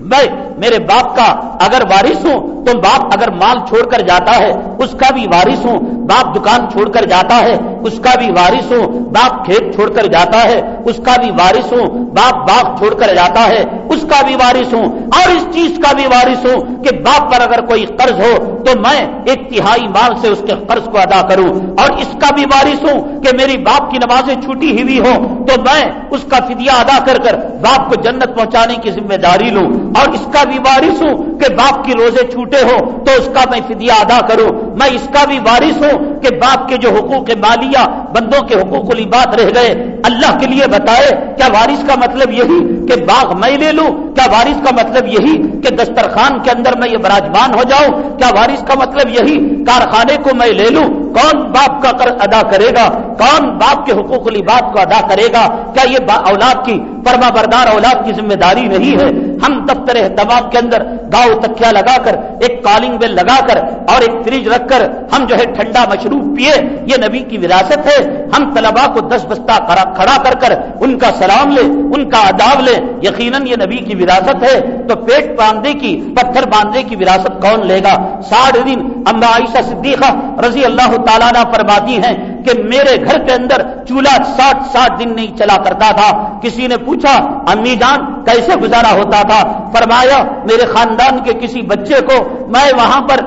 میں میرے باپ کا اگر وارث ہوں تو باپ اگر مال چھوڑ کر جاتا ہے، اس کا بھی وارث ہوں، باپ دکان چھوڑ کر جاتا ہے، اس کا بھی وارث ہوں، باپ کھیت چھوڑ کر جاتا ہے، اس کا بھی وارث ہوں، باپ باغ چھوڑ کر جاتا ہے، اس کا بھی وارث ہوں، اور اس چیز کا بھی وارث ہوں کہ باپ پر اگر کوئی قرض ہو تو میں ایک تہائی مال سے اس کے قرض کو ادا کروں، اور اس کا بھی وارث ہوں کہ میری باپ کی نمازیں چھوٹی ہوئی ہو تو میں اس کا فدیہ ادا کر کر باپ کو جنت پہنچانے کی ذمہ داری لوں، اور اس کا بھی بارش ہوں کہ باپ کی روزے چھوٹے ہو تو اس کا میں فدیہ ادا کروں۔ میں اس کا بھی وارث ہوں کہ باپ کے جو حقوق مالیہ بندوں کے حقوق بات رہ گئے۔ اللہ کے لیے بتائے، کیا وارث کا مطلب یہی کہ باغ میں لے لوں؟ کیا وارث کا مطلب یہی کہ دسترخوان کے اندر میں یہ براجمان ہو جاؤں؟ کیا وارث کا مطلب یہی کارخانے کو میں لے لوں؟ کون باپ کا قرض ادا کرے گا؟ کون باپ کے حقوق بات کو ادا کرے گا؟ کیا یہ اولاد کی پرما بردار اولاد کی ذمہ داری نہیں ہے؟ ہم دفتر اہتمام کے اندر گاؤں اور تکیا لگا کر، ایک کالنگ بیل لگا کر اور ایک فریج رکھ کر ہم جو ہے ٹھنڈا مشروب پیے، یہ نبی کی وراثت ہے۔ ہم طلبا کو دس بستہ کھڑا کر کر ان کا سلام لے، ان کا اداب لے۔ یقیناً یہ نبی کی وراثت ہے۔ تو پیٹ باندھنے کی، پتھر باندھنے کی وراثت کون لے گا؟ ساٹھ دن اما عائشہ صدیقہ رضی اللہ تعالیٰ نے فرماتی ہیں کہ میرے گھر کے اندر چولہا ساٹھ ساٹھ دن نہیں چلا کرتا تھا۔ کسی نے پوچھا، امی جان، کیسے گزارا ہوتا تھا؟ فرمایا، میرے خاندان کے کسی بچے کو میں وہاں پر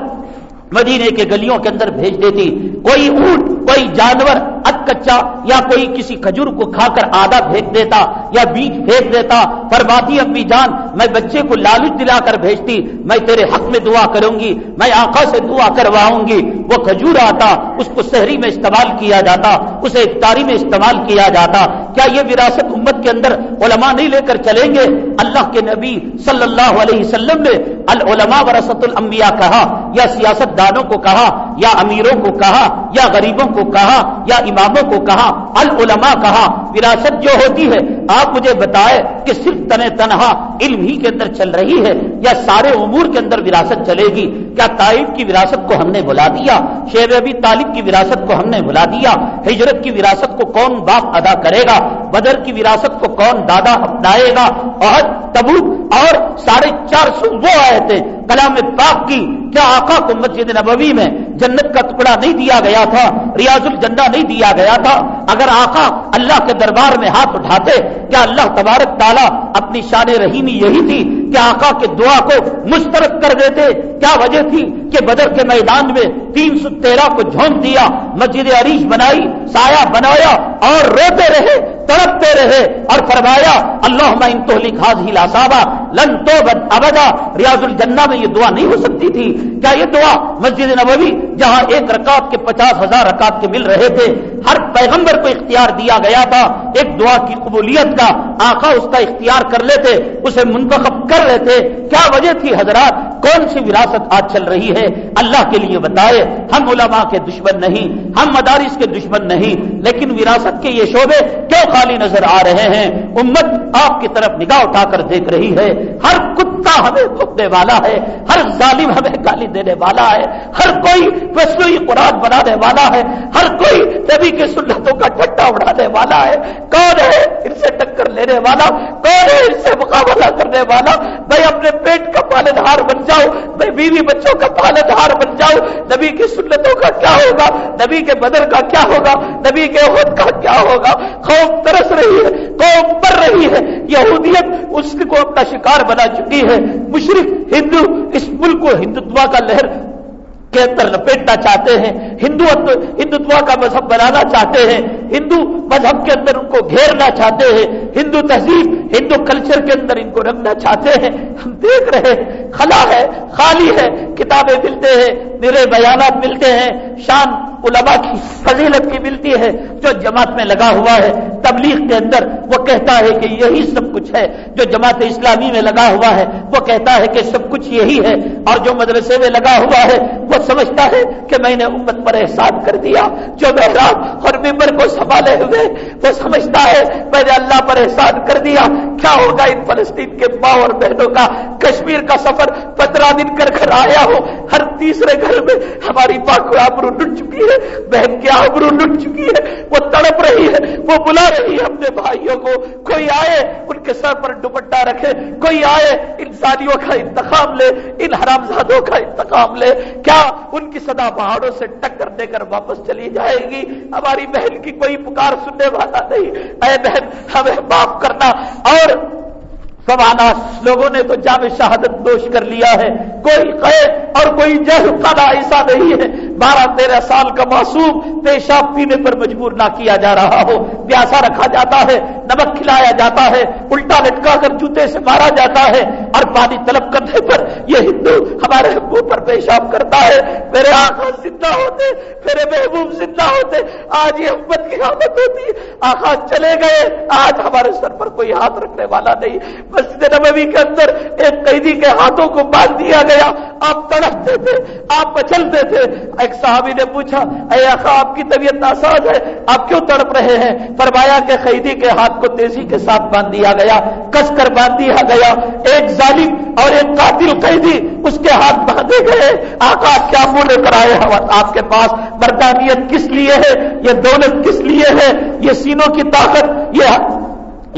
مدینے کے گلیوں کے اندر بھیج دیتی۔ کوئی اونٹ، کوئی جانور کچا یا کوئی کسی کھجور کو کھا کر آدھا پھینک دیتا یا بیج پھینک دیتا، فرماتی اپنی جان، میں بچے کو لالچ دلا کر بھیجتی، میں تیرے حق میں دعا کروں گی، میں آقا سے دعا کرواؤں گی۔ وہ کھجور آتا، اس کو شہری میں استعمال کیا جاتا، اسے افطاری میں استعمال کیا جاتا۔ کیا یہ وراثت امت کے اندر علماء نہیں لے کر چلیں گے؟ اللہ کے نبی صلی اللہ علیہ وسلم نے العلماء ورثت الانبیاء کہا، یا سیاست دانوں کو کہا، یا امیروں کو کہا، یا غریبوں کو کہا، یا اماموں کو کہا، العلماء کہا، وراثت جو ہوتی ہے، آپ مجھے بتائے کہ صرف تن تنہا علم ہی کے اندر چل رہی ہے یا سارے امور کے اندر وراثت چلے گی؟ کیا طائب کی وراثت کو ہم نے بلا دیا؟ شیر ابھی طالب کی وراثت کو ہم نے بلا دیا؟ ہجرت کی وراثت کو کون باپ ادا کرے گا؟ بدر کی وراثت کو کون دادا اپنائے گا؟ اور تبو اور ساڑھے چار سو وہ آئے تھے کلام پاک کی، کیا آقا کو مسجد نبوی میں جنت کا ٹکڑا نہیں دیا گیا تھا، ریاض الجنہ نہیں دیا گیا تھا؟ اگر آقا اللہ کے دربار میں ہاتھ اٹھاتے، کیا اللہ تبارک تعالیٰ اپنی شان رحیمی یہی تھی کہ آقا کے دعا کو مسترد کر دیتے؟ کیا وجہ تھی کہ بدر کے میدان میں تین سو تیرہ کو جھونک دیا، مسجد عریش بنائی، سایہ بنایا اور روتے رہے، تڑپتے رہے اور فرمایا اللہ میں تو لکھاظ ہی لاسابا لن تو ابدا۔ ریاض الجنہ میں یہ دعا نہیں ہو سکتی تھی۔ کیا یہ دعا مسجد نبوی جہاں ایک رکعت کے پچاس ہزار رکعت کے مل رہے تھے، ہر پیغمبر کو اختیار دیا گیا تھا۔ ایک دعا کی قبولیت کا آقا اس کا اختیار کر لیتے، اسے منتخب کر لیتے۔ کیا وجہ تھی حضرات؟ کون سی وراثت آج چل رہی ہے؟ اللہ کے لیے بتائے، ہم علماء کے دشمن نہیں، ہم مدارس کے دشمن نہیں، لیکن وراثت کے یہ شعبے کیوں خالی نظر آ رہے ہیں؟ امت آپ کی طرف نگاہ اٹھا کر دیکھ رہی ہے، ہر کتا ہمیں تھکنے والا ہے، ہر ظالم ہمیں گالی دینے والا ہے، ہر کوئی وسوئی قرآن بنانے والا ہے، ہر کوئی نبی کی سنتوں کا ٹھٹا اڑانے والا ہے۔ کون ہے ان سے ٹکر لینے والا؟ کون ہے ان سے مقابلہ کرنے والا؟ میں اپنے پیٹ کا پالن ہار بن جاؤ، میں بیوی بچوں کا پالن ہار بن جاؤں نبی کی سنتوں کا کیا ہوگا؟ نبی کے بدر کا کیا ہوگا؟ نبی کے عہد کا کیا ہوگا؟ خوف ترس رہی ہے، قوم پر رہی ہے، یہودیت اس کو اپنا شکار بنا چکی ہے۔ مشرق ہندو، اس ملک کو ہندوتوا کا لہر کے اندر لپیٹنا چاہتے ہیں، ہندو ہندوتوا کا مذہب بنانا چاہتے ہیں، ہندو مذہب کے اندر ان کو گھیرنا چاہتے ہیں، ہندو تہذیب، ہندو کلچر کے اندر ان کو رنگنا چاہتے ہیں۔ ہم دیکھ رہے ہیں، خلا ہے، خالی ہے، کتابیں ملتے ہیں میرے بیانات ملتے ہیں، شان علماء کی فضیلت کی ملتی ہے، جو جماعت میں لگا ہوا ہے۔ تبلیغ کے اندر وہ کہتا ہے کہ یہی سب کچھ ہے۔ جو جماعت اسلامی میں لگا ہوا ہے، وہ کہتا ہے کہ سب کچھ یہی ہے۔ اور جو مدرسے میں لگا ہوا ہے، وہ سمجھتا ہے کہ میں نے امت پر احسان کر دیا۔ جو محراب اور ممبر کو سنبھالے ہوئے، وہ سمجھتا ہے، میں نے اللہ پر احسان کر دیا۔ کیا ہوگا ان فلسطین کے ماں اور بہنوں کا؟ کشمیر کا سفر پندرہ دن کر کر آیا ہو ہر تیسرے گھر میں ہماری ماں کو آبرو لٹ چکی ہے۔ بہن کی آبرو لٹ چکی ہے۔ وہ تڑپ رہی ہے۔ وہ بلا رہی ہے۔ اپنے بھائیوں کو کوئی آئے ان کے سر پر دوپٹہ رکھے۔ کوئی آئے انسانیوں کا انتخاب لے۔ ان حرام زادوں کا انتخاب لے۔ کیا ان کی سدا پہاڑوں سے ٹکر دے کر واپس چلی جائے گی؟ ہماری بہن کی کوئی پکار سننے والا نہیں۔ اے بہن، ہمیں معاف کرنا اور سوانا لوگوں نے تو جامع شہادت دوش کر لیا ہے۔ کوئی قید اور کوئی جہ قدا ایسا نہیں ہے۔ بارہ تیرہ سال کا معصوم پیشاب پینے پر مجبور نہ کیا جا رہا ہو۔ پیاسا رکھا جاتا ہے، نمک کھلایا جاتا ہے۔ الٹا لٹکا کر جوتے سے مارا جاتا ہے۔ اور پانی طلب کرنے پر یہ ہندو ہمارے منہ پر پیشاب کرتا ہے۔ میرے آخا زندہ ہوتے، میرے محبوب زندہ ہوتے۔ آج یہ امت کی حالت ہوتی۔ آخا چلے گئے۔ آج ہمارے سر پر کوئی ہاتھ رکھنے والا نہیں۔ مسجد نبوی کے اندر ایک قیدی کے ہاتھوں کو باندھ دیا گیا۔ آپ تڑپتے تھے، آپ مچلتے تھے۔ ایک صحابی نے پوچھا، اے اخا، آپ کی طبیعت ناساز ہے؟ آپ کیوں تڑپ رہے ہیں؟ فرمایا کہ قیدی کے ہاتھ کو تیزی کے ساتھ باندھ دیا گیا کس کر باندھ دیا گیا۔ ایک ظالم اور ایک قاتل قیدی اس کے ہاتھ باندھے گئے۔ آقا کیا منہ لے کر آئے آپ کے پاس مردانیت کس لیے ہے؟ یہ دولت کس لیے ہے؟ یہ سینوں کی طاقت، یہ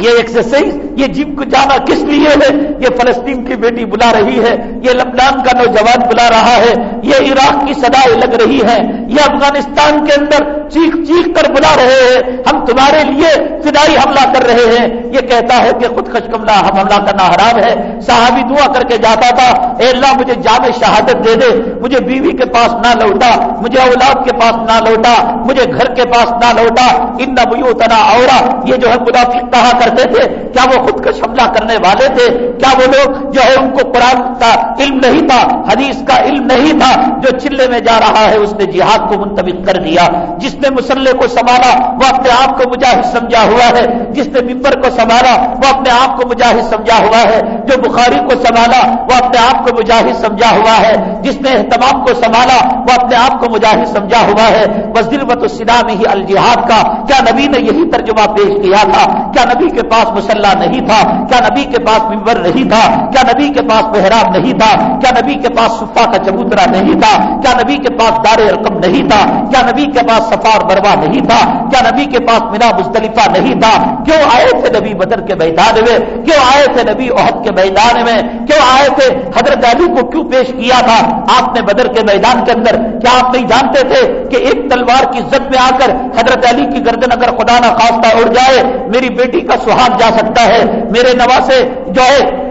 یہ ایکسرسائز یہ جم کو جانا کس لیے ہے؟ یہ فلسطین کی بیٹی بلا رہی ہے، یہ لبنان کا نوجوان بلا رہا ہے، یہ عراق کی سدائیں لگ رہی ہیں یہ افغانستان کے اندر چیخ چیخ کر بلا رہے ہیں۔ ہم تمہارے لیے فدائی حملہ کر رہے ہیں۔ یہ کہتا ہے کہ خود خشکملہ ہم حملہ کرنا حرام ہے۔ صحابی دعا کر کے جاتا تھا، اے اللہ مجھے جامع شہادت دے دے، مجھے بیوی کے پاس نہ لوٹا، مجھے اولاد کے پاس نہ لوٹا، مجھے گھر کے پاس نہ لوٹا، ان نبیو تنا اور یہ جو ہے منافق کہا کرتے تھے؟ کیا وہ خود کا حملہ کرنے والے تھے؟ کیا وہ لوگ جو ہے ان کو قرآن کا علم نہیں تھا، حدیث کا علم نہیں تھا، جو چلے میں جا رہا ہے، اس نے جہاد کو منتبک کر دیا۔ جس نے مسلح کو سنبھالا، وہ اپنے آپ کو مجاہد سمجھا ہوا ہے۔ جس نے ممبر کو سنبھالا، وہ اپنے آپ کو مجاہد سمجھا ہوا ہے۔ جو بخاری کو سنبھالا، وہ اپنے آپ کو مجاہد سمجھا ہوا ہے۔ جس نے اہتمام کو سنبھالا، وہ اپنے آپ کو مجاہد سمجھا ہوا ہے۔ وزیر و السلام ہی الجہاد کا، کیا نبی نے یہی ترجمہ پیش کیا تھا؟ کیا نبی کے پاس مسلح نہیں تھا؟ کیا نبی کے پاس ممبر نہیں تھا؟ کیا نبی کے پاس محراب نہیں تھا؟ کیا نبی کے پاس صفا کا چبوترا نہیں تھا؟ کیا نبی کے پاس دار رقم نہیں تھا؟ کیا نبی کے پاس سفار بروا نہیں تھا؟ کیا نبی کے پاس مینا مستلفہ نہیں تھا؟ کیوں آئے تھے نبی بدر کے میدان میں؟ کیوں آئے تھے نبی عہد کے میدان میں؟ کیوں آئے تھے حضرت علی کو کیوں پیش کیا تھا؟ آپ نے بدر کے میدان کے اندر کیا آپ نہیں جانتے تھے کہ ایک تلوار کی زد میں آ کر حضرت علی کی گردن اگر خدا نہ خواستہ اڑ جائے، میری بیٹی بیٹی کا سہاگ جا سکتا ہے، میرے نواسے جو ہے،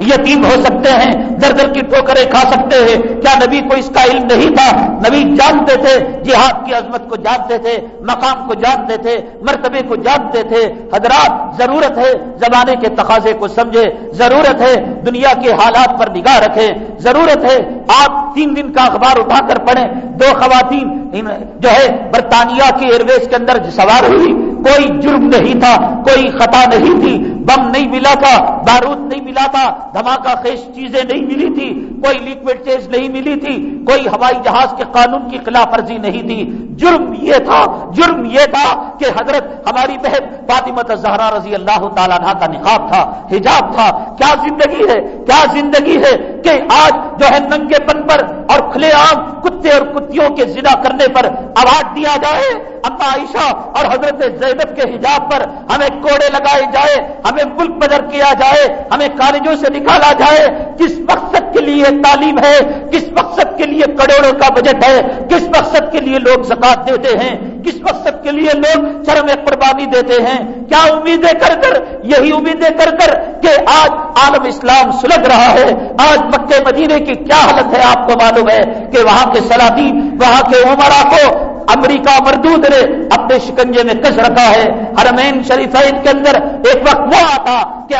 یتیم ہو سکتے ہیں در در کی ٹھوکریں کھا سکتے ہیں۔ کیا نبی کو اس کا علم نہیں تھا؟ نبی جانتے تھے، جہاد کی عظمت کو جانتے تھے، مقام کو جانتے تھے، مرتبے کو جانتے تھے۔ حضرات، ضرورت ہے زمانے کے تقاضے کو سمجھے، ضرورت ہے دنیا کے حالات پر نگاہ رکھیں ضرورت ہے آپ تین دن کا اخبار اٹھا کر پڑھیں۔ دو خواتین جو ہے، برطانیہ کی ایئر ویز کے اندر سوار ہوئی۔ کوئی جرم نہیں تھا کوئی خطا نہیں تھی۔ بم نہیں ملا تھا، بارود نہیں ملا تھا، دھماکہ خیش چیزیں نہیں ملی تھی، کوئی لکوڈ چیز نہیں ملی تھی، کوئی ہوائی جہاز کے قانون کی خلاف ورزی نہیں تھی۔ جرم یہ تھا، جرم یہ تھا کہ حضرت ہماری بہن فاطمت زہرا رضی اللہ تعالیٰ کا نقاب تھا، حجاب تھا۔ کیا زندگی ہے، کیا زندگی ہے کہ آج جو ہے ننگے پن پر اور کھلے عام کتے اور کتوں کے ذنا کرنے پر آواز دیا جائے؟ اما عائشہ اور حضرت زینب کے حجاب پر ہمیں کوڑے لگائے جائے، ہمیں ملک بدر کیا جائے، ہمیں کالجوں سے نکالا جائے، کس مقصد کے لیے تعلیم ہے، کس مقصد کے لیے کروڑوں کا بجٹ ہے، کس مقصد کے لیے لوگ زکات دیتے ہیں، کس مقصد کے لیے لوگ چرم قربانی دیتے ہیں۔ کیا امیدیں کر کر، یہی امیدیں کر کر کہ آج عالم اسلام سلگ رہا ہے، آج مکے مدینے کی کیا حالت ہے آپ کو معلوم ہے کہ وہاں کے سلاطین، وہاں کے عمرا کو امریکہ مردود نے اپنے شکنجے میں کش رکھا ہے۔ حرمین شریفین کے اندر ایک وقت وہ آتا کہ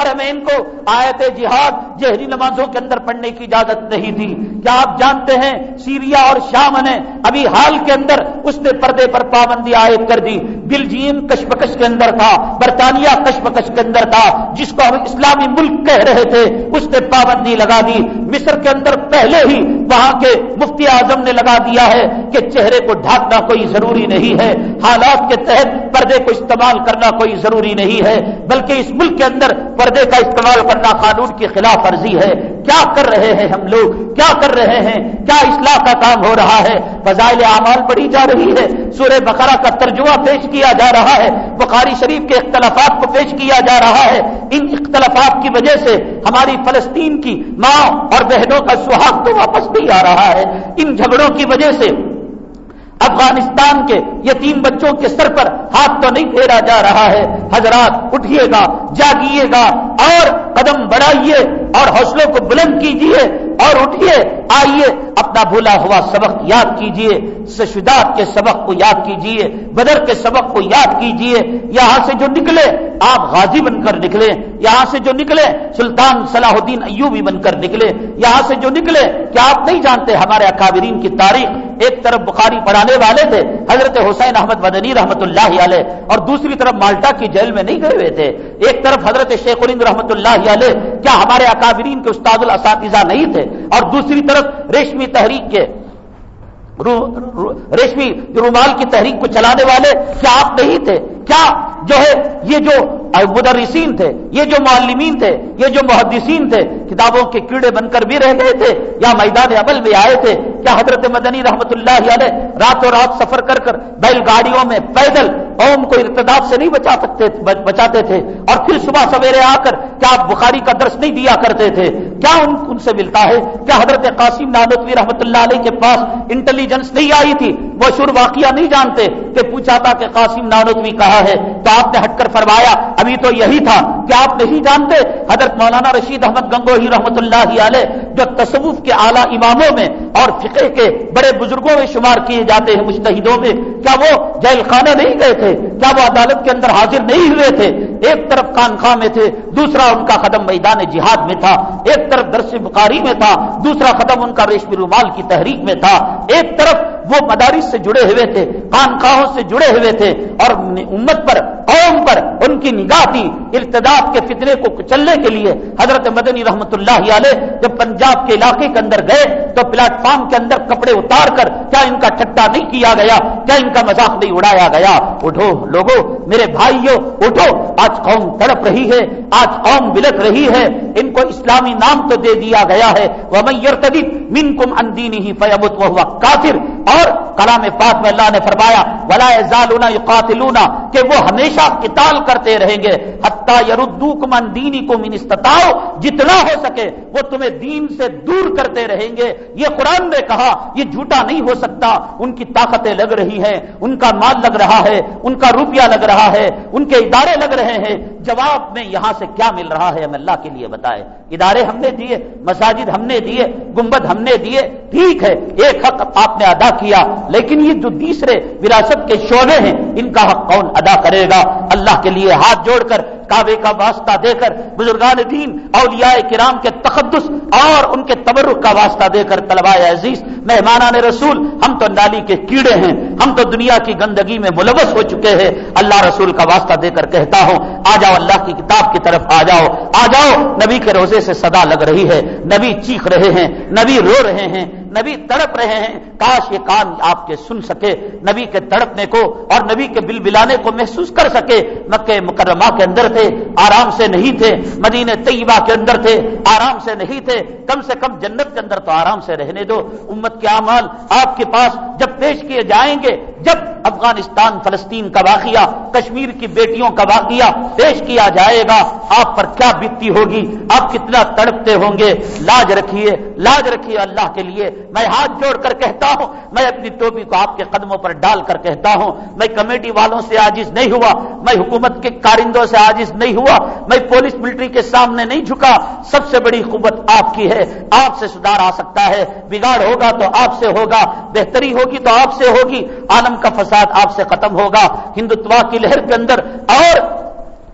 حرمین کو آیت جہاد، جہری نمازوں کے اندر پڑھنے کی اجازت نہیں تھی۔ کیا آپ جانتے ہیں سیریا اور شام نے ابھی حال کے اندر اس نے پردے پر پابندی عائد کر دی۔ بلجیم کشمکش کے اندر تھا، برطانیہ کشمکش کے اندر تھا، جس کو ہم اسلامی ملک کہہ رہے تھے، اس نے پابندی لگا دی۔ مصر کے اندر پہلے ہی وہاں کے مفتی اعظم نے لگا دیا ہے کہ چہرے کو ڈھانکنا کوئی ضروری نہیں ہے۔ حالات کے تحت پردے کو استعمال کرنا کوئی ضروری نہیں ہے، بلکہ اس ملک کے اندر پردے کا استعمال کرنا قانون کی خلاف ورزی ہے۔ کیا کر رہے ہیں ہم لوگ؟ کیا کر رہے ہیں؟ کیا اصلاح کا کام ہو رہا ہے؟ فضائل اعمال پڑی جا رہی ہے۔ سورہ بقرہ کا ترجمہ پیش کیا جا رہا ہے۔ بخاری شریف کے اختلافات کو پیش کیا جا رہا ہے۔ ان اختلافات کی وجہ سے ہماری فلسطین کی ماں اور بہنوں کا سہاگ تو واپس نہیں آ رہا ہے۔ ان جھگڑوں کی وجہ سے افغانستان کے یہ تین بچوں کے سر پر ہاتھ تو نہیں پھیرا جا رہا ہے۔ حضرات، اٹھیے گا، جاگیے گا، اور قدم بڑھائیے اور حوصلوں کو بلند کیجیے اور اٹھیے، آئیے، اپنا بھولا ہوا سبق یاد کیجیے سشدات کے سبق کو یاد کیجیے، بدر کے سبق کو یاد کیجیے۔ یہاں سے جو نکلے، آپ غازی بن کر نکلے۔ یہاں سے جو نکلے، سلطان صلاح الدین ایوبی بن کر نکلے۔ یہاں سے جو نکلے، کیا آپ نہیں جانتے ہمارے اکابرین کی تاریخ؟ ایک طرف بخاری پڑھانے والے تھے، حضرت حسین احمد مدنی رحمت اللہ علیہ، اور دوسری طرف مالٹا کی جیل میں نہیں گئے ہوئے تھے۔ ایک طرف حضرت شیخ الند رحمت اللہ علیہ، کیا ہمارے اکابرین کے استاد الاساتذہ نہیں تھے؟ اور دوسری طرف ریشمی تحریک کے ریشمی رومال کی تحریک کو چلانے والے کیا آپ نہیں تھے؟ کیا جو ہے، یہ جو مدرسین تھے، یہ جو معلمین تھے، یہ جو محدثین تھے، کتابوں کے کیڑے بن کر بھی رہ گئے تھے، یا میدان عمل میں آئے تھے کیا حضرت مدنی رحمت اللہ علیہ راتوں رات سفر کر کر بیل گاڑیوں میں پیدل قوم کو ارتداب سے نہیں بچا سکتے بچاتے تھے۔ اور پھر صبح سویرے آ کر کیا آپ بخاری کا درس نہیں دیا کرتے تھے؟ کیا ان ان سے ملتا ہے؟ کیا حضرت قاسم نانوتوی رحمت اللہ علیہ کے پاس انٹیلیجنس نہیں آئی تھی؟ وہ واقعہ نہیں جانتے کہ پوچھا تھا کہ قاسم نانوتوی کہا ہے؟ تو آپ نے ہٹ کر فرمایا ابھی تو یہی تھا کہ آپ نہیں جانتے حضرت مولانا رشید احمد گنگوہی رحمت اللہ علیہ جو تصوف کے اعلیٰ اماموں میں اور فقہ کے بڑے بزرگوں میں شمار کیے جاتے ہیں مشتحدوں میں، کیا وہ جیل خانہ نہیں گئے تھے؟ کیا وہ عدالت کے اندر حاضر نہیں ہوئے تھے؟ ایک طرف خانخواہ میں تھے، دوسرا ان کا قدم میدان جہاد میں تھا، ایک طرف درس بخاری میں تھا، دوسرا قدم ان کا ریشمی رومال کی تحریک میں تھا۔ ایک طرف وہ مدارس سے جڑے ہوئے تھے خانخواہوں سے جڑے ہوئے تھے اور امت پر، قوم پر ان کی نگاہ تھی ارتداد کے فتنے کو کچلنے کے لیے حضرت مدنی رحمت اللہ علیہ جب پنجاب کے علاقے کے اندر گئے تو پلیٹ فارم کے اندر کپڑے اتار کر کیا ان کا ٹھٹا نہیں کیا گیا؟ کیا ان کا مذاق نہیں اڑایا گیا؟ اٹھو لوگو، میرے بھائیوں اٹھو۔ آج قوم تڑپ رہی ہے، آج قوم بلک رہی ہے۔ ان کو اسلامی نام تو دے دیا گیا ہے۔ وہ میئر من کم اندینی ہی فیبت وہ کافر اور کلام پاک میں اللہ نے فرمایا، ولا ضالونا یقاتلونا کہ وہ ہمیشہ قتال کرتے رہیں۔ گے۔ حتیٰ یردو کمن دینی کو من استطاؤ جتنا ہو سکے وہ تمہیں دین سے دور کرتے رہیں گے۔ یہ قرآن نے کہا، یہ جھوٹا نہیں ہو سکتا۔ ان کی طاقتیں لگ رہی ہیں، ان کا مال لگ رہا ہے، ان کا روپیہ لگ رہا ہے، ان کے ادارے لگ رہے ہیں۔ جواب میں یہاں سے کیا مل رہا ہے ہم اللہ کے لیے بتائے ادارے ہم نے دیے، مساجد ہم نے دیے، گنبد ہم نے دیے۔ ٹھیک ہے، ایک حق آپ نے ادا کیا، لیکن یہ جو تیسرے وراثت کے شعبے ہیں، ان کا حق کون ادا کرے گا؟ اللہ کے لیے ہاتھ جوڑ کر کعبے کا واسطہ دے کر بزرگان دین، اولیاء کرام کے تقدس اور ان کے تبرک کا واسطہ دے کر طلباء عزیز، مہمانان رسول، ہم تو نالی کے کیڑے ہیں، ہم تو دنیا کی گندگی میں ملوث ہو چکے ہیں۔ اللہ رسول کا واسطہ دے کر کہتا ہوں، آ جاؤ اللہ کی کتاب کی طرف آ جاؤ آ جاؤ، نبی کے روزے سے صدا لگ رہی ہے، نبی چیخ رہے ہیں، نبی رو رہے ہیں نبی تڑپ رہے ہیں، کاش یہ کان آپ کے سن سکے، نبی کے تڑپنے کو اور نبی کے بل بلانے کو محسوس کر سکے۔ مکہ مکرمہ کے اندر تھے، آرام سے نہیں تھے، مدینہ طیبہ کے اندر تھے، آرام سے نہیں تھے۔ کم سے کم جنت کے اندر تو آرام سے رہنے دو۔ امت کے اعمال آپ کے پاس جب پیش کیے جائیں گے جب افغانستان، فلسطین کا واقعہ، کشمیر کی بیٹیوں کا واقعہ پیش کیا جائے گا، آپ پر کیا بیتی ہوگی؟ آپ کتنا تڑپتے ہوں گے؟ لاج رکھیے لاج رکھیے اللہ کے لیے۔ میں ہاتھ جوڑ کر کہتا ہوں، میں اپنی ٹوپی کو آپ کے قدموں پر ڈال کر کہتا ہوں، میں کمیٹی والوں سے آجز نہیں ہوا، میں حکومت کے کارندوں سے آجز نہیں ہوا، میں پولیس ملٹری کے سامنے نہیں جھکا۔ سب سے بڑی قوت آپ کی ہے۔ آپ سے سدھار آ سکتا ہے۔ بگاڑ ہوگا تو آپ سے ہوگا، بہتری ہوگی تو آپ سے ہوگی۔ آنا عالم کا فساد آپ سے ختم ہوگا۔ ہندوتوا کی لہر کے اندر اور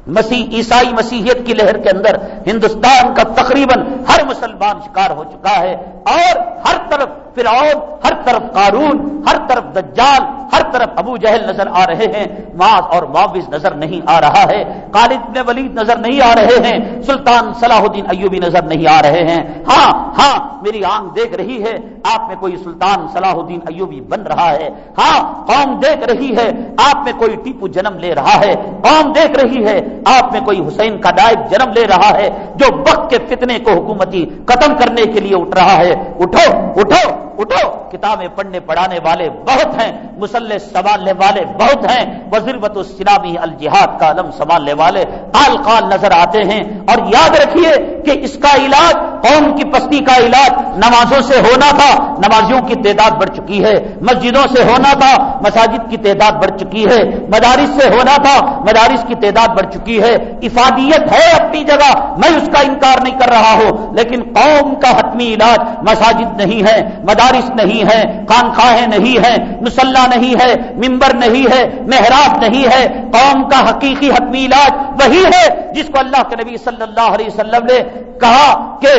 مسیح، عیسائی مسیحیت کی لہر کے اندر ہندوستان کا تقریباً ہر مسلمان شکار ہو چکا ہے اور ہر طرف فرعون، ہر طرف قارون، ہر طرف دجال، ہر طرف ابو جہل نظر آ رہے ہیں، معاذ اور معاوض نظر نہیں آ رہا ہے، خالد نے ولید نظر نہیں آ رہے ہیں، سلطان صلاح الدین ایوبی نظر نہیں آ رہے ہیں۔ ہاں ہاں میری آنکھ دیکھ رہی ہے، آپ میں کوئی سلطان صلاح الدین ایوبی بن رہا ہے۔ ہاں قوم دیکھ رہی ہے، آپ میں کوئی ٹیپو جنم لے رہا ہے، قوم دیکھ رہی ہے آپ میں کوئی حسین کا نائب جنم لے رہا ہے جو وقت کے فتنے کو حکومتی ختم کرنے کے لیے اٹھ رہا ہے، اٹھو اٹھو۔ اٹھو، کتابیں پڑھنے پڑھانے والے بہت ہیں، مسلح سنبھالنے والے بہت ہیں وزیربت السلامی الجہاد کا علم سنبھالنے والے قال قال نظر آتے ہیں اور یاد رکھیے کہ اس کا علاج، قوم کی پستی کا علاج نمازوں سے ہونا تھا، نمازیوں کی تعداد بڑھ چکی ہے، مسجدوں سے ہونا تھا، مساجد کی تعداد بڑھ چکی ہے، مدارس سے ہونا تھا، مدارس کی تعداد بڑھ چکی ہے۔ افادیت ہے اپنی جگہ، میں اس کا انکار نہیں کر رہا ہوں، لیکن قوم کا حتمی علاج مساجد نہیں ہے، مدارس نہیں ہے خانخواہیں نہیں ہے، مسلح نہیں ہے ممبر نہیں ہے، محراب نہیں ہے، قوم کا حقیقی حتمی علاج وہی ہے جس کو اللہ کے نبی صلی اللہ علیہ وسلم نے کہا کہ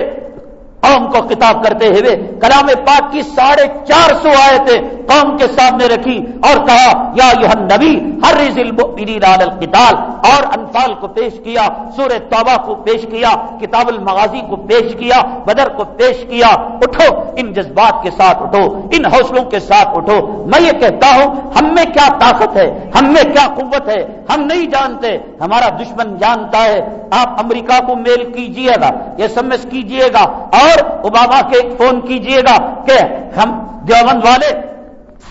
قوم کو خطاب کرتے ہوئے کلام پاک کی ساڑھے چار سو آیتیں قوم کے سامنے رکھی اور کہا، یا یہ نبی ہر القتال. اور انفال کو پیش کیا سور توبہ کو پیش کیا، کتاب المغازی کو پیش کیا، بدر کو پیش کیا، اٹھو، ان جذبات کے ساتھ اٹھو، ان حوصلوں کے ساتھ اٹھو. میں یہ کہتا ہوں، ہم میں کیا طاقت ہے، ہم میں کیا قوت ہے، ہم نہیں جانتے، ہمارا دشمن جانتا ہے، آپ امریکہ کو میل کیجیے گا ایس ایم ایس کیجیے گا، اور اوباما کے فون کیجیے گا کہ ہم دیوبند والے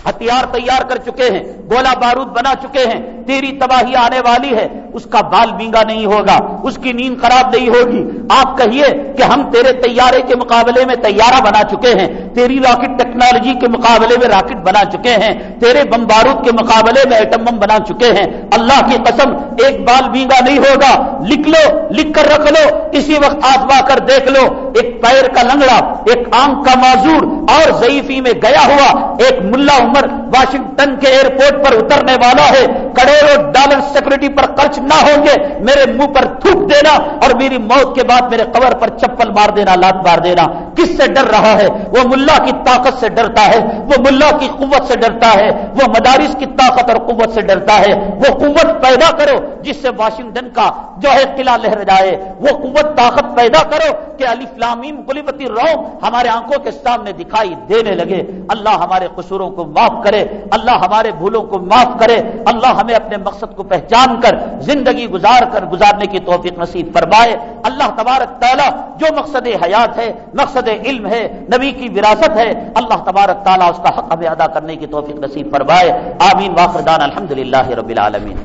ہتھیار تیار کر چکے ہیں گولا بارود بنا چکے ہیں، تیری تباہی آنے والی ہے، اس کا بال بینگا نہیں ہوگا، اس کی نیند خراب نہیں ہوگی۔ آپ کہیے کہ ہم تیرے تیارے کے مقابلے میں تیارہ بنا چکے ہیں، تیری راکٹ ٹیکنالوجی کے مقابلے میں راکٹ بنا چکے ہیں، تیرے بم بارود کے مقابلے میں ایٹم بم بنا چکے ہیں۔ اللہ کی قسم، ایک بال بینگا نہیں ہوگا۔ لکھ لو، لکھ کر رکھ لو، اسی وقت آسما کر دیکھ لو۔ ایک پیر کا لنگڑا، ایک آنکھ کا معذور اور ضعیفی میں گیا ہوا، ایک ملا عمر واشنگٹن کے ایئرپورٹ پر اترنے والا ہے۔ کروڑوں ڈالر سیکورٹی پر خرچ نہ ہوں گے۔ میرے منہ پر تھوک دینا اور میری موت کے بعد میرے قبر پر چپل مار دینا، لات مار دینا۔ کس سے ڈر رہا ہے؟ وہ ملا کی طاقت سے ڈرتا ہے، وہ ملا کی قوت سے ڈرتا ہے، وہ مدارس کی طاقت اور قوت سے ڈرتا ہے۔ وہ قوت پیدا کرو جس سے واشنگٹن کا جو ہے قلعہ لہر جائے۔ وہ قوت طاقت پیدا کرو کہ علی فلامیم گلیبتی رو ہمارے آنکھوں کے سامنے دکھائی دینے لگے۔ اللہ ہمارے قصوروں کو معاف کرے، اللہ ہمارے بھولوں کو معاف کرے، اللہ ہمیں اپنے مقصد کو پہچان کر، زندگی گزار کر، گزارنے کی توفیق نصیب فرمائے۔ اللہ تبارک تعالیٰ جو مقصد حیات ہے، مقصد علم ہے، نبی کی وراثت ہے، اللہ تبارک تعالیٰ اس کا حق ہمیں ادا کرنے کی توفیق نصیب فرمائے۔ آمین۔ واخردان۔ الحمد للہ رب العالمین۔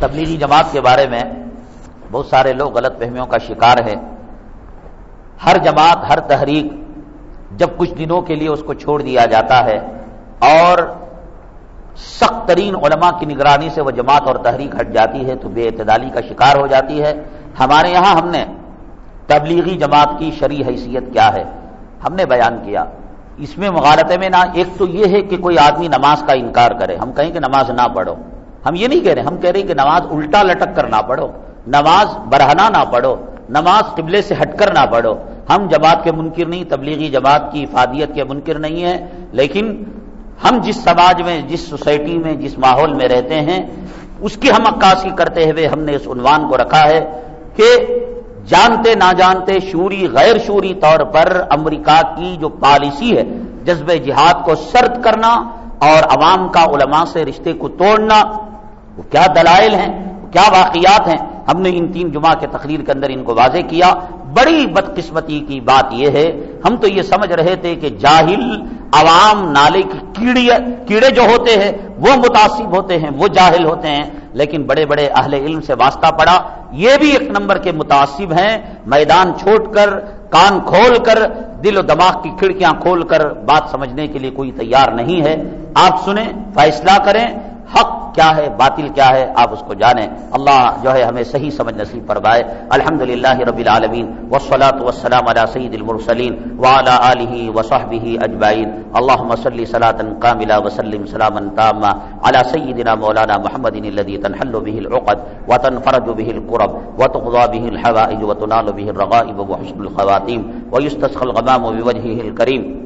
تبلیغی جماعت کے بارے میں بہت سارے لوگ غلط فہمیوں کا شکار ہے ہر جماعت، ہر تحریک جب کچھ دنوں کے لیے اس کو چھوڑ دیا جاتا ہے اور سخت ترین علماء کی نگرانی سے وہ جماعت اور تحریک ہٹ جاتی ہے تو بے اعتدالی کا شکار ہو جاتی ہے۔ ہمارے یہاں ہم نے تبلیغی جماعت کی شرع حیثیت کیا ہے؟ ہم نے بیان کیا۔ اس میں مغالطے میں نہ، ایک تو یہ ہے کہ کوئی آدمی نماز کا انکار کرے۔ ہم کہیں کہ نماز نہ پڑھو۔ ہم یہ نہیں کہہ رہے، ہم کہہ رہے کہ نماز الٹا لٹک کر نہ پڑھو۔ نماز برہنا نہ پڑھو۔ نماز قبلے سے ہٹ کر نہ پڑھو۔ ہم جماعت کے منکر نہیں، تبلیغی جماعت کی افادیت کے منکر نہیں ہیں، لیکن ہم جس سماج میں، جس سوسائٹی میں، جس ماحول میں رہتے ہیں، اس کی ہم عکاسی کرتے ہوئے ہم نے اس عنوان کو رکھا ہے کہ جانتے نہ جانتے شوری، غیر شوری طور پر امریکہ کی جو پالیسی ہے، جذب جہاد کو سرد کرنا اور عوام کا علماء سے رشتے کو توڑنا، وہ کیا دلائل ہیں؟ کیا واقعات ہیں؟ ہم نے ان تین جمعہ کے تقریر کے اندر ان کو واضح کیا۔ بڑی بدقسمتی کی بات یہ ہے، ہم تو یہ سمجھ رہے تھے کہ جاہل عوام نالے کی کیڑی کیڑے جو ہوتے ہیں، وہ متاثر ہوتے ہیں، وہ جاہل ہوتے ہیں۔ لیکن بڑے بڑے اہل علم سے واسطہ پڑا۔ یہ بھی ایک نمبر کے متاثر ہیں۔ میدان چھوڑ کر، کان کھول کر، دل و دماغ کی کھڑکیاں کھول کر بات سمجھنے کے لیے کوئی تیار نہیں ہے۔ آپ سنیں، فیصلہ کریں۔ حق کیا ہے، باطل کیا ہے، آپ اس کو جانیں۔ اللہ جو ہے ہمیں صحیح سمجھ نصیب فرمائے۔ الحمد للہ رب العالمین وسلاۃ وسلام علی سعید المرسلین وعلى آلہ وصحبہ اجمعین۔ اللہم صلی صلاة کاملہ وسلم سلاما تاما على سیدنا مولانا محمد الذي تنحل به العقد وتنفرج به الكرب وتقضى به الحوائج وتنال به الرغائب وحسن الخواتيم ويستسقى الغمام بوجهه الكريم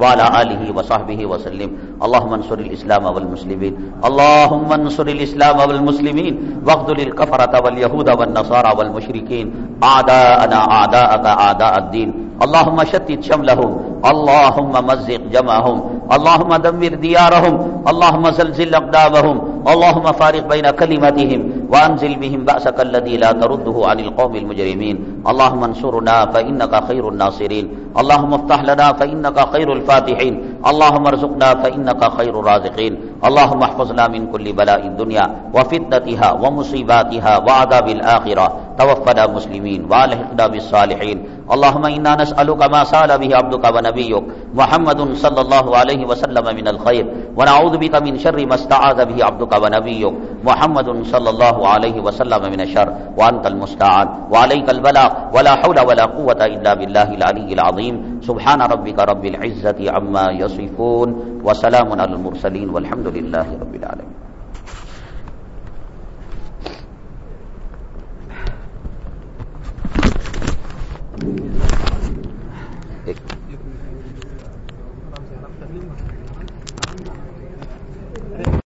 وعلى آله وصحبه وسلم. اللهم انصر الإسلام والمسلمين. اللهم انصر الإسلام والمسلمين. واغذل الكفرة واليهود والنصارى والمشركين. أعداءنا أعداءك أعداء الدين. اللهم شتت شملهم. اللهم مزق جمعهم. اللهم دمر ديارهم. اللهم زلزل أقدامهم. اللهم فارق بين كلمتهم وأنزل بهم بأسك الذي لا ترده عن القوم المجرمين. اللهم انصرنا فإنك خير الناصرين. اللهم افتح لنا فإنك خير الفاتحين. اللهم ارزقنا فإنك خير الرازقين. اللهم احفظنا من كل بلاء الدنيا وفتنتها ومصيباتها وعذاب الآخرة. توفنا مسلمين والحقنا بالصالحين. اللهم إنا نسألك ما سال به عبدك ونبيك محمد صلى الله عليه وسلم من الخير. ونعوذ بك من شر ما استعاذ به عبدك ونبيك محمد صلى الله عليه وسلم من الشر. وأنت المستعان. وعليك البلاغ ولا حول ولا قوة إلا بالله العلي العظيم. سبحان ربك رب العزة عما يصفون وسلام على المرسلين والحمد لله رب العالمين. ایک